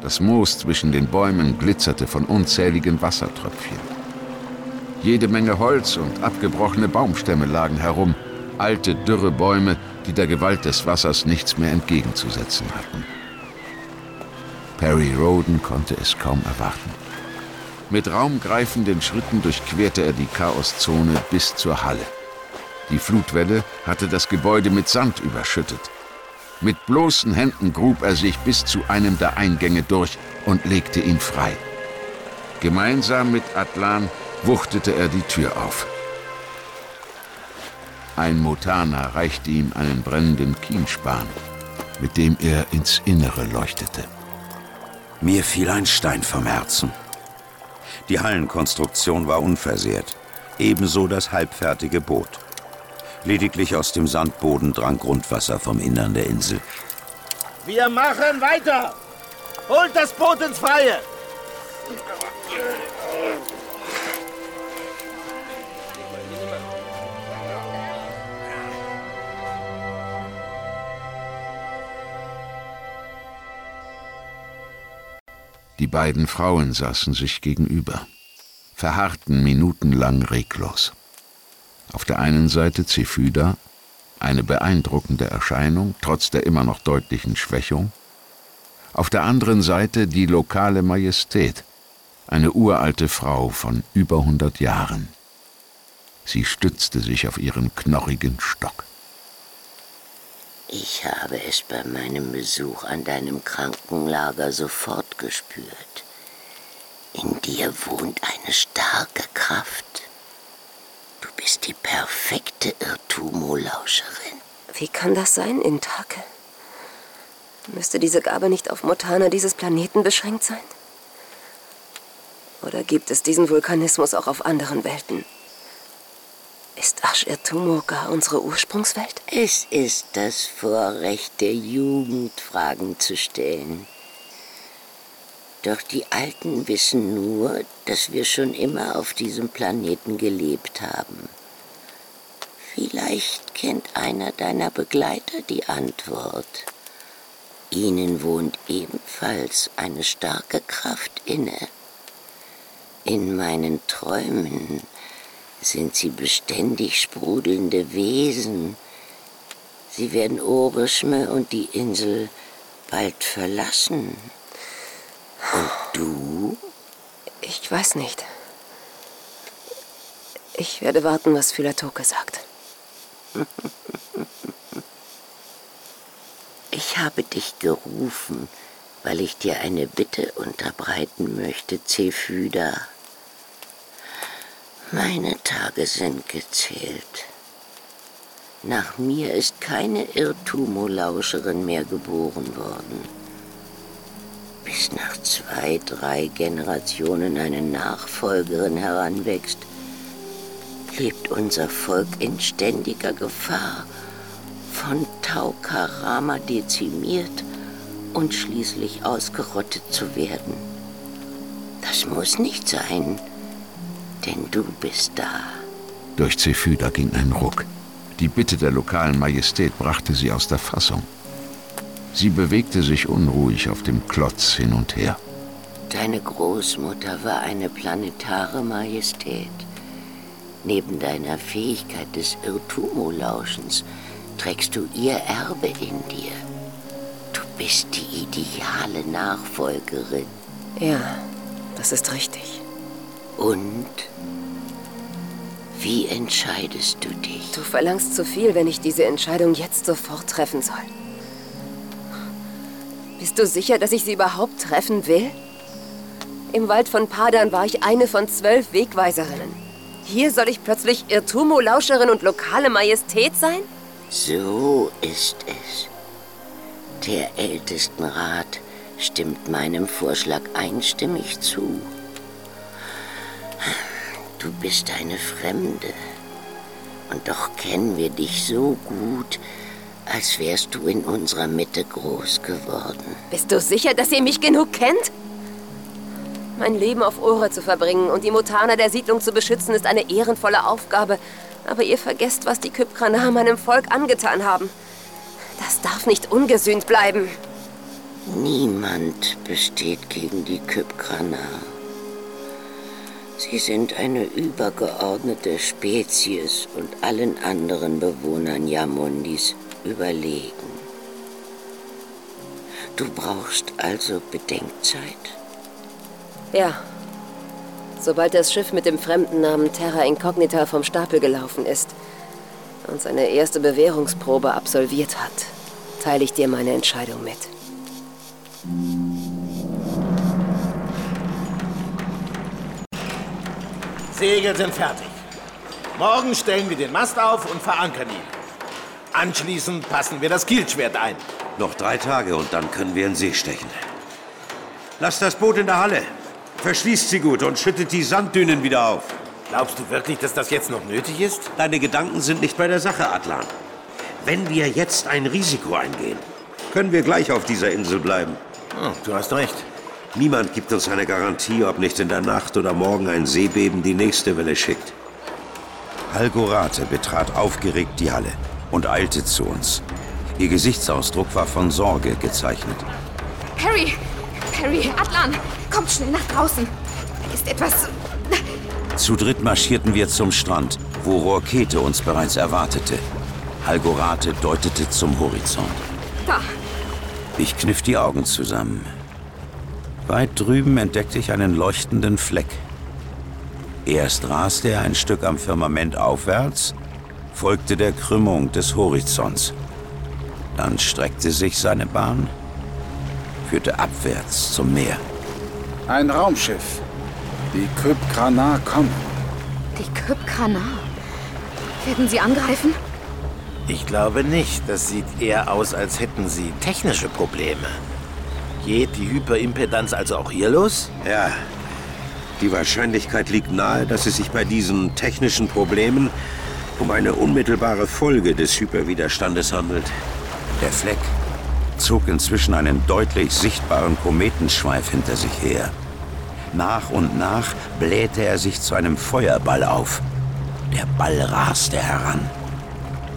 Das Moos zwischen den Bäumen glitzerte von unzähligen Wassertröpfchen. Jede Menge Holz und abgebrochene Baumstämme lagen herum, alte, dürre Bäume, die der Gewalt des Wassers nichts mehr entgegenzusetzen hatten. Perry Roden konnte es kaum erwarten. Mit raumgreifenden Schritten durchquerte er die Chaoszone bis zur Halle. Die Flutwelle hatte das Gebäude mit Sand überschüttet. Mit bloßen Händen grub er sich bis zu einem der Eingänge durch und legte ihn frei. Gemeinsam mit Atlan wuchtete er die Tür auf. Ein Mutana reichte ihm einen brennenden Kienspan, mit dem er ins Innere leuchtete. Mir fiel ein Stein vom Herzen. Die Hallenkonstruktion war unversehrt, ebenso das halbfertige Boot. Lediglich aus dem Sandboden drang Grundwasser vom Innern der Insel. Wir machen weiter! Holt das Boot ins Freie! Die beiden Frauen saßen sich gegenüber, verharrten minutenlang reglos. Auf der einen Seite Zephyda, eine beeindruckende Erscheinung, trotz der immer noch deutlichen Schwächung. Auf der anderen Seite die lokale Majestät, eine uralte Frau von über hundert Jahren. Sie stützte sich auf ihren knorrigen Stock. Ich habe es bei meinem Besuch an deinem Krankenlager sofort gespürt. In dir wohnt eine starke Kraft. Du bist die perfekte Irtumo-Lauscherin. Wie kann das sein, Intake? Müsste diese Gabe nicht auf Motana dieses Planeten beschränkt sein? Oder gibt es diesen Vulkanismus auch auf anderen Welten? Ist Asch-Irtumoga unsere Ursprungswelt? Es ist das Vorrecht der Jugend, Fragen zu stellen. Doch die Alten wissen nur, dass wir schon immer auf diesem Planeten gelebt haben. Vielleicht kennt einer deiner Begleiter die Antwort. Ihnen wohnt ebenfalls eine starke Kraft inne. In meinen Träumen sind sie beständig sprudelnde Wesen. Sie werden Orishme und die Insel bald verlassen. Und du? Ich weiß nicht. Ich werde warten, was Philatoke sagt. Ich habe dich gerufen, weil ich dir eine Bitte unterbreiten möchte, Zephyda. Meine Tage sind gezählt. Nach mir ist keine Irrtumolauscherin mehr geboren worden. Bis nach zwei, drei Generationen eine Nachfolgerin heranwächst, lebt unser Volk in ständiger Gefahr, von Taukarama dezimiert und schließlich ausgerottet zu werden. Das muss nicht sein denn du bist da. Durch Zephyda ging ein Ruck. Die Bitte der lokalen Majestät brachte sie aus der Fassung. Sie bewegte sich unruhig auf dem Klotz hin und her. Deine Großmutter war eine planetare Majestät. Neben deiner Fähigkeit des Irtumo-Lauschens trägst du ihr Erbe in dir. Du bist die ideale Nachfolgerin. Ja, das ist richtig. Und wie entscheidest du dich? Du verlangst zu viel, wenn ich diese Entscheidung jetzt sofort treffen soll. Bist du sicher, dass ich sie überhaupt treffen will? Im Wald von Padan war ich eine von zwölf Wegweiserinnen. Hier soll ich plötzlich Irtumo-Lauscherin und lokale Majestät sein? So ist es. Der Ältestenrat stimmt meinem Vorschlag einstimmig zu. Du bist eine Fremde. Und doch kennen wir dich so gut, als wärst du in unserer Mitte groß geworden. Bist du sicher, dass ihr mich genug kennt? Mein Leben auf Ore zu verbringen und die Mutaner der Siedlung zu beschützen, ist eine ehrenvolle Aufgabe. Aber ihr vergesst, was die Kypkranar meinem Volk angetan haben. Das darf nicht ungesühnt bleiben. Niemand besteht gegen die Kypkranar. Sie sind eine übergeordnete Spezies und allen anderen Bewohnern Jamundis überlegen. Du brauchst also Bedenkzeit? Ja. Sobald das Schiff mit dem Fremdennamen Terra Incognita vom Stapel gelaufen ist und seine erste Bewährungsprobe absolviert hat, teile ich dir meine Entscheidung mit. Segel sind fertig. Morgen stellen wir den Mast auf und verankern ihn. Anschließend passen wir das Kielschwert ein. Noch drei Tage und dann können wir in See stechen. Lasst das Boot in der Halle. Verschließt sie gut und schüttet die Sanddünen wieder auf. Glaubst du wirklich, dass das jetzt noch nötig ist? Deine Gedanken sind nicht bei der Sache, Atlan. Wenn wir jetzt ein Risiko eingehen, können wir gleich auf dieser Insel bleiben. Oh, du hast recht. Niemand gibt uns eine Garantie, ob nicht in der Nacht oder morgen ein Seebeben die nächste Welle schickt. Halgorate betrat aufgeregt die Halle und eilte zu uns. Ihr Gesichtsausdruck war von Sorge gezeichnet. Harry! Harry, Atlan! Kommt schnell nach draußen! Da ist etwas... Zu dritt marschierten wir zum Strand, wo Rorkete uns bereits erwartete. Halgorate deutete zum Horizont. Da! Ich kniff die Augen zusammen. Weit drüben entdeckte ich einen leuchtenden Fleck. Erst raste er ein Stück am Firmament aufwärts, folgte der Krümmung des Horizonts. Dann streckte sich seine Bahn, führte abwärts zum Meer. Ein Raumschiff. Die Kypkranar kommen. Die Kypkranar? Werden sie angreifen? Ich glaube nicht. Das sieht eher aus, als hätten sie technische Probleme. Geht die Hyperimpedanz also auch hier los? Ja. Die Wahrscheinlichkeit liegt nahe, dass es sich bei diesen technischen Problemen um eine unmittelbare Folge des Hyperwiderstandes handelt. Der Fleck zog inzwischen einen deutlich sichtbaren Kometenschweif hinter sich her. Nach und nach blähte er sich zu einem Feuerball auf. Der Ball raste heran.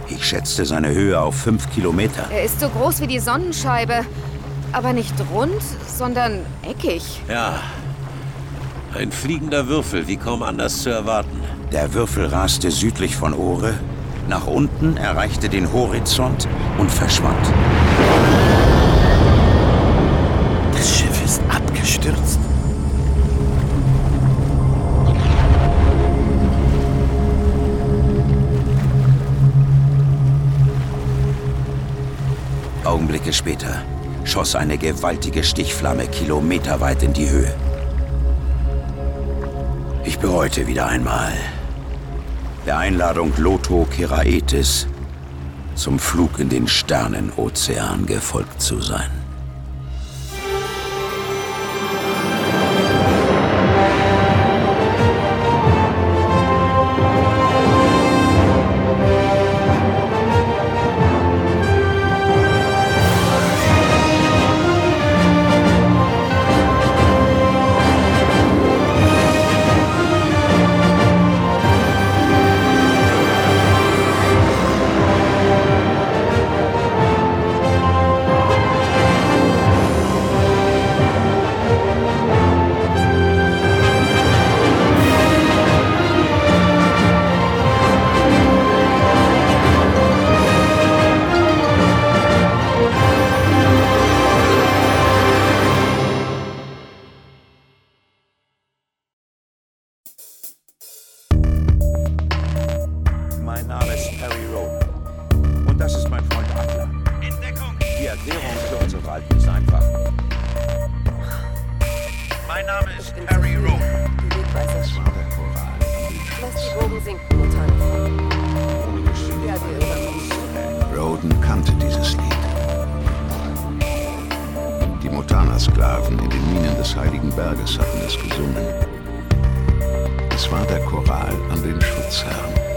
Ich schätzte seine Höhe auf fünf Kilometer. Er ist so groß wie die Sonnenscheibe. Aber nicht rund, sondern eckig. Ja. Ein fliegender Würfel, wie kaum anders zu erwarten. Der Würfel raste südlich von Ore, nach unten, erreichte den Horizont und verschwand. Das Schiff ist abgestürzt. Augenblicke später schoss eine gewaltige Stichflamme kilometerweit in die Höhe. Ich bereute wieder einmal, der Einladung Lotho Keraetis zum Flug in den Sternenozean gefolgt zu sein. Es war der Choral an den Schutzherrn.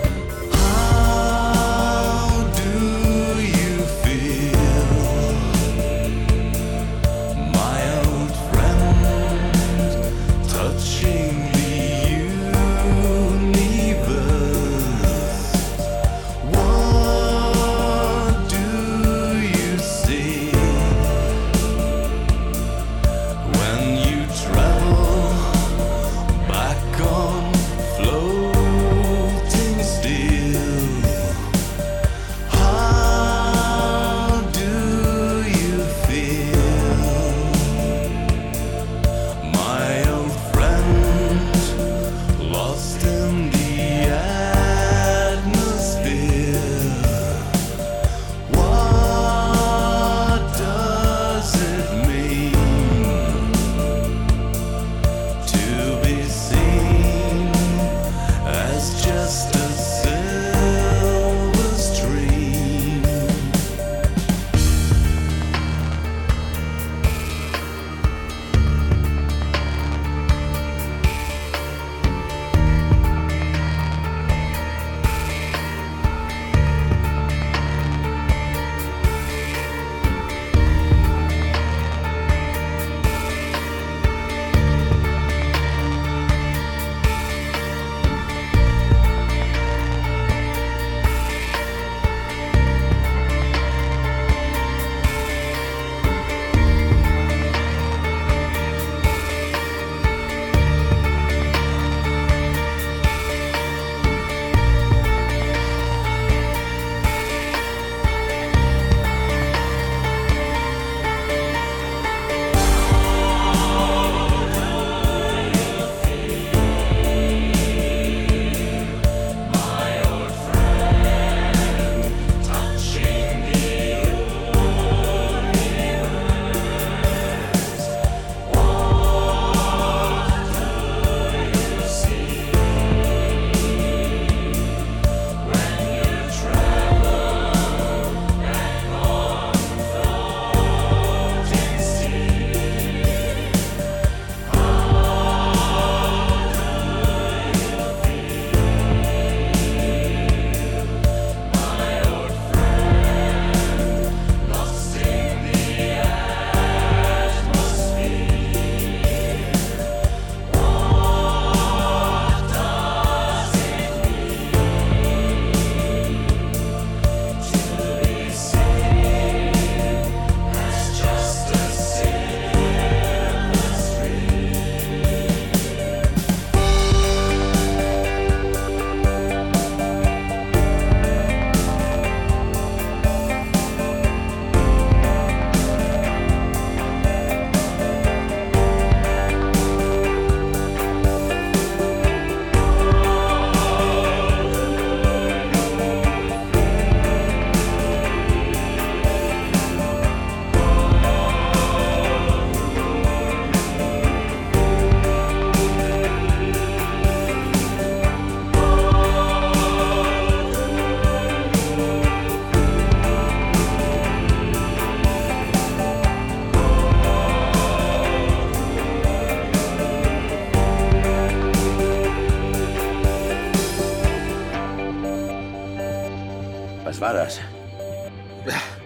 war das?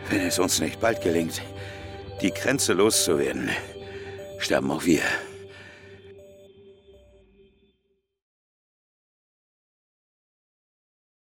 Wenn es uns nicht bald gelingt, die Grenze loszuwerden, sterben auch wir.